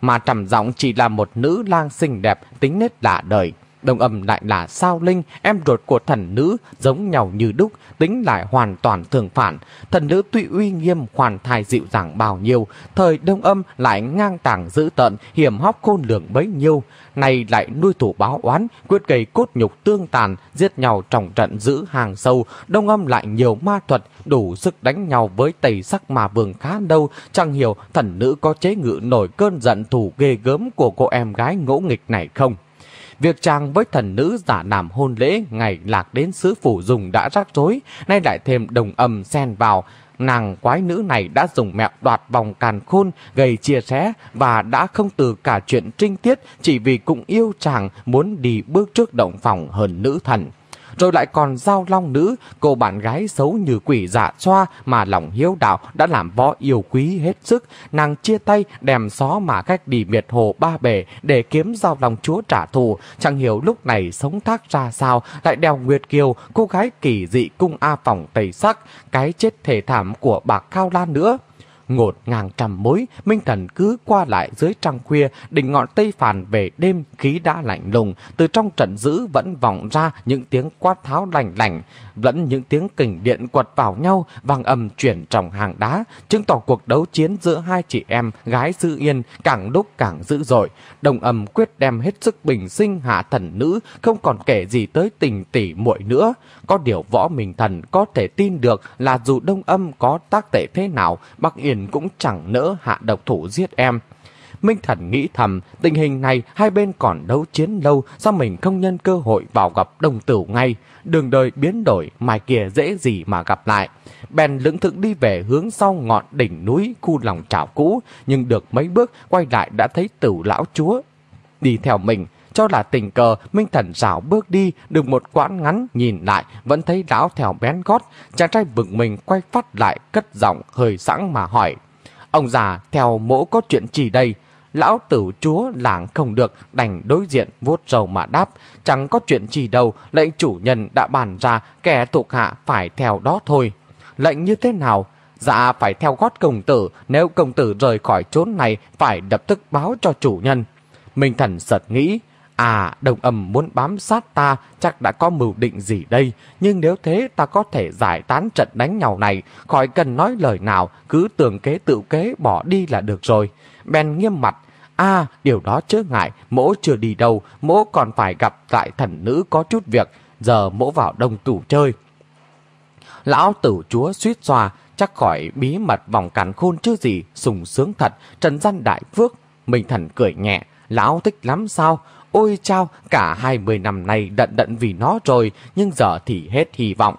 Mà trầm giọng chỉ là một nữ lang xinh đẹp, tính nết lạ đời. Đồng âm lại là sao linh, em ruột của thần nữ, giống nhau như đúc, tính lại hoàn toàn thường phản. Thần nữ tuy uy nghiêm, hoàn thai dịu dàng bao nhiêu, thời đông âm lại ngang tàng dữ tận, hiểm hóc khôn lường bấy nhiêu. Này lại nuôi thủ báo oán, quyết gây cốt nhục tương tàn, giết nhau trong trận giữ hàng sâu. Đông âm lại nhiều ma thuật, đủ sức đánh nhau với tẩy sắc mà vương khá đâu. Chẳng hiểu thần nữ có chế ngự nổi cơn giận thủ ghê gớm của cô em gái ngỗ nghịch này không? Việc chàng với thần nữ giả làm hôn lễ ngày lạc đến sứ phủ dùng đã rắc rối, nay lại thêm đồng âm xen vào. Nàng quái nữ này đã dùng mẹo đoạt vòng càn khôn, gây chia rẽ và đã không từ cả chuyện trinh tiết chỉ vì cũng yêu chàng muốn đi bước trước động phòng hơn nữ thần rồi lại còn giao long nữ, cô bạn gái xấu như quỷ dạ xoa mà lòng hiếu đạo đã làm võ yêu quý hết sức. Nàng chia tay đem xó mà cách đi miệt hồ ba bể để kiếm giao long chúa trả thù. Chẳng hiểu lúc này sống thác ra sao lại đeo Nguyệt Kiều, cô gái kỳ dị cung A phòng tây sắc, cái chết thể thảm của bạc Cao Lan nữa ngột ngang trăm mối, Minh Thần cứ qua lại dưới trăng khuya, đỉnh ngọn tây phàn về đêm, khí đã lạnh lùng, từ trong trận dữ vẫn vọng ra những tiếng quát tháo lành lành, vẫn những tiếng kình điện quật vào nhau, vang âm chuyển trong hàng đá, chứng tỏ cuộc đấu chiến giữa hai chị em gái Sư Yên càng lúc càng dữ dội. Đồng âm quyết đem hết sức bình sinh hạ thần nữ, không còn kể gì tới tình tỉ muội nữa. Có điều võ mình thần có thể tin được là dù đông âm có tác tệ thế nào, Bắc Yên cũng chẳng nỡ hạ độc thủ giết em. Minh Thần nghĩ thầm, tình hình này hai bên còn đấu chiến lâu, sao mình không nhân cơ hội vào gặp đồng tử ngay. Đường đời biến đổi, mai kia dễ gì mà gặp lại. Bèn lưỡng thực đi về hướng sau ngọn đỉnh núi khu lòng trảo cũ, nhưng được mấy bước quay lại đã thấy tử lão chúa. Đi theo mình, cho là tình cờ, Minh Thần rảo bước đi, được một quãng ngắn nhìn lại, vẫn thấy lão theo bén gót. Chàng trai bừng mình quay phát lại, cất giọng hơi sẵn mà hỏi. Ông già, theo mỗ có chuyện gì đây? Lão tử chúa làng không được, đành đối diện vuốt rầu mà đáp. Chẳng có chuyện gì đâu, lệnh chủ nhân đã bàn ra, kẻ thuộc hạ phải theo đó thôi. Lệnh như thế nào? Dạ phải theo gót công tử, nếu công tử rời khỏi chốn này, phải lập tức báo cho chủ nhân. Minh thần sợt nghĩ, À, đồng âm muốn bám sát ta chắc đã có mưu định gì đây, nhưng nếu thế ta có thể giải tán trận đánh nhau này, khỏi cần nói lời nào, cứ tưởng kế tự kế bỏ đi là được rồi. Ben nghiêm mặt, à, điều đó chớ ngại, mỗ chưa đi đâu, mỗ còn phải gặp tại thần nữ có chút việc, giờ mỗ vào đông tủ chơi. Lão tử chúa suýt xoa, chắc khỏi bí mật vòng cản khôn chứ gì, sùng sướng thật, trần gian đại phước. Minh thần cười nhẹ, lão thích lắm sao? Ôi chao, cả 20 năm nay đận đận vì nó rồi, nhưng giờ thì hết hy vọng.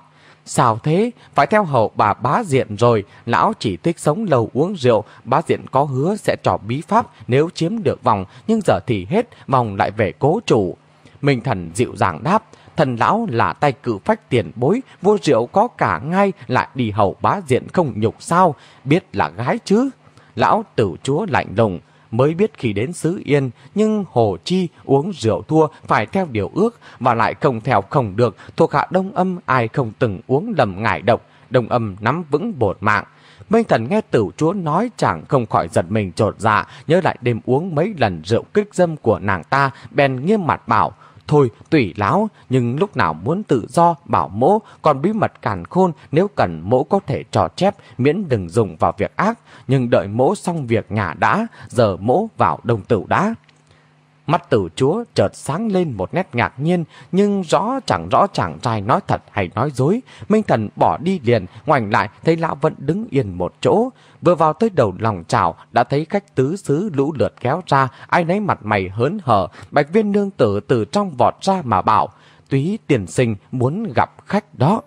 Sao thế? Phải theo hậu bà bá diện rồi, lão chỉ thích sống lâu uống rượu, bá diện có hứa sẽ trò bí pháp nếu chiếm được vòng, nhưng giờ thì hết, vòng lại về cố chủ. Minh thần dịu dàng đáp, thần lão là tay cự phách tiền bối, vua rượu có cả ngay lại đi hậu bá diện không nhục sao, biết là gái chứ. Lão tử chúa lạnh lùng, mới biết khi đến xứ Yên, nhưng Hồ Chi uống rượu thua phải theo điều ước và lại không theo không được, thuộc hạ đông âm ai không từng uống lầm ngải độc, đông âm nắm vững bột mạng. Minh thần nghe tử chúa nói chẳng không khỏi giật mình trột dạ, nhớ lại đêm uống mấy lần rượu kích dâm của nàng ta, bèn nghiêm mặt bảo, Thôi, tùy lão, nhưng lúc nào muốn tự do, bảo mỗ, còn bí mật càn khôn, nếu cần mỗ có thể trò chép, miễn đừng dùng vào việc ác, nhưng đợi mỗ xong việc nhà đã, giờ mỗ vào đồng tử đã. Mắt tử chúa chợt sáng lên một nét ngạc nhiên, nhưng rõ chẳng rõ chàng trai nói thật hay nói dối. Minh thần bỏ đi liền, ngoảnh lại thấy lão vẫn đứng yên một chỗ. Vừa vào tới đầu lòng chào, đã thấy khách tứ xứ lũ lượt kéo ra, ai nấy mặt mày hớn hở. Bạch viên nương tử từ trong vọt ra mà bảo, túy tiền sinh muốn gặp khách đó.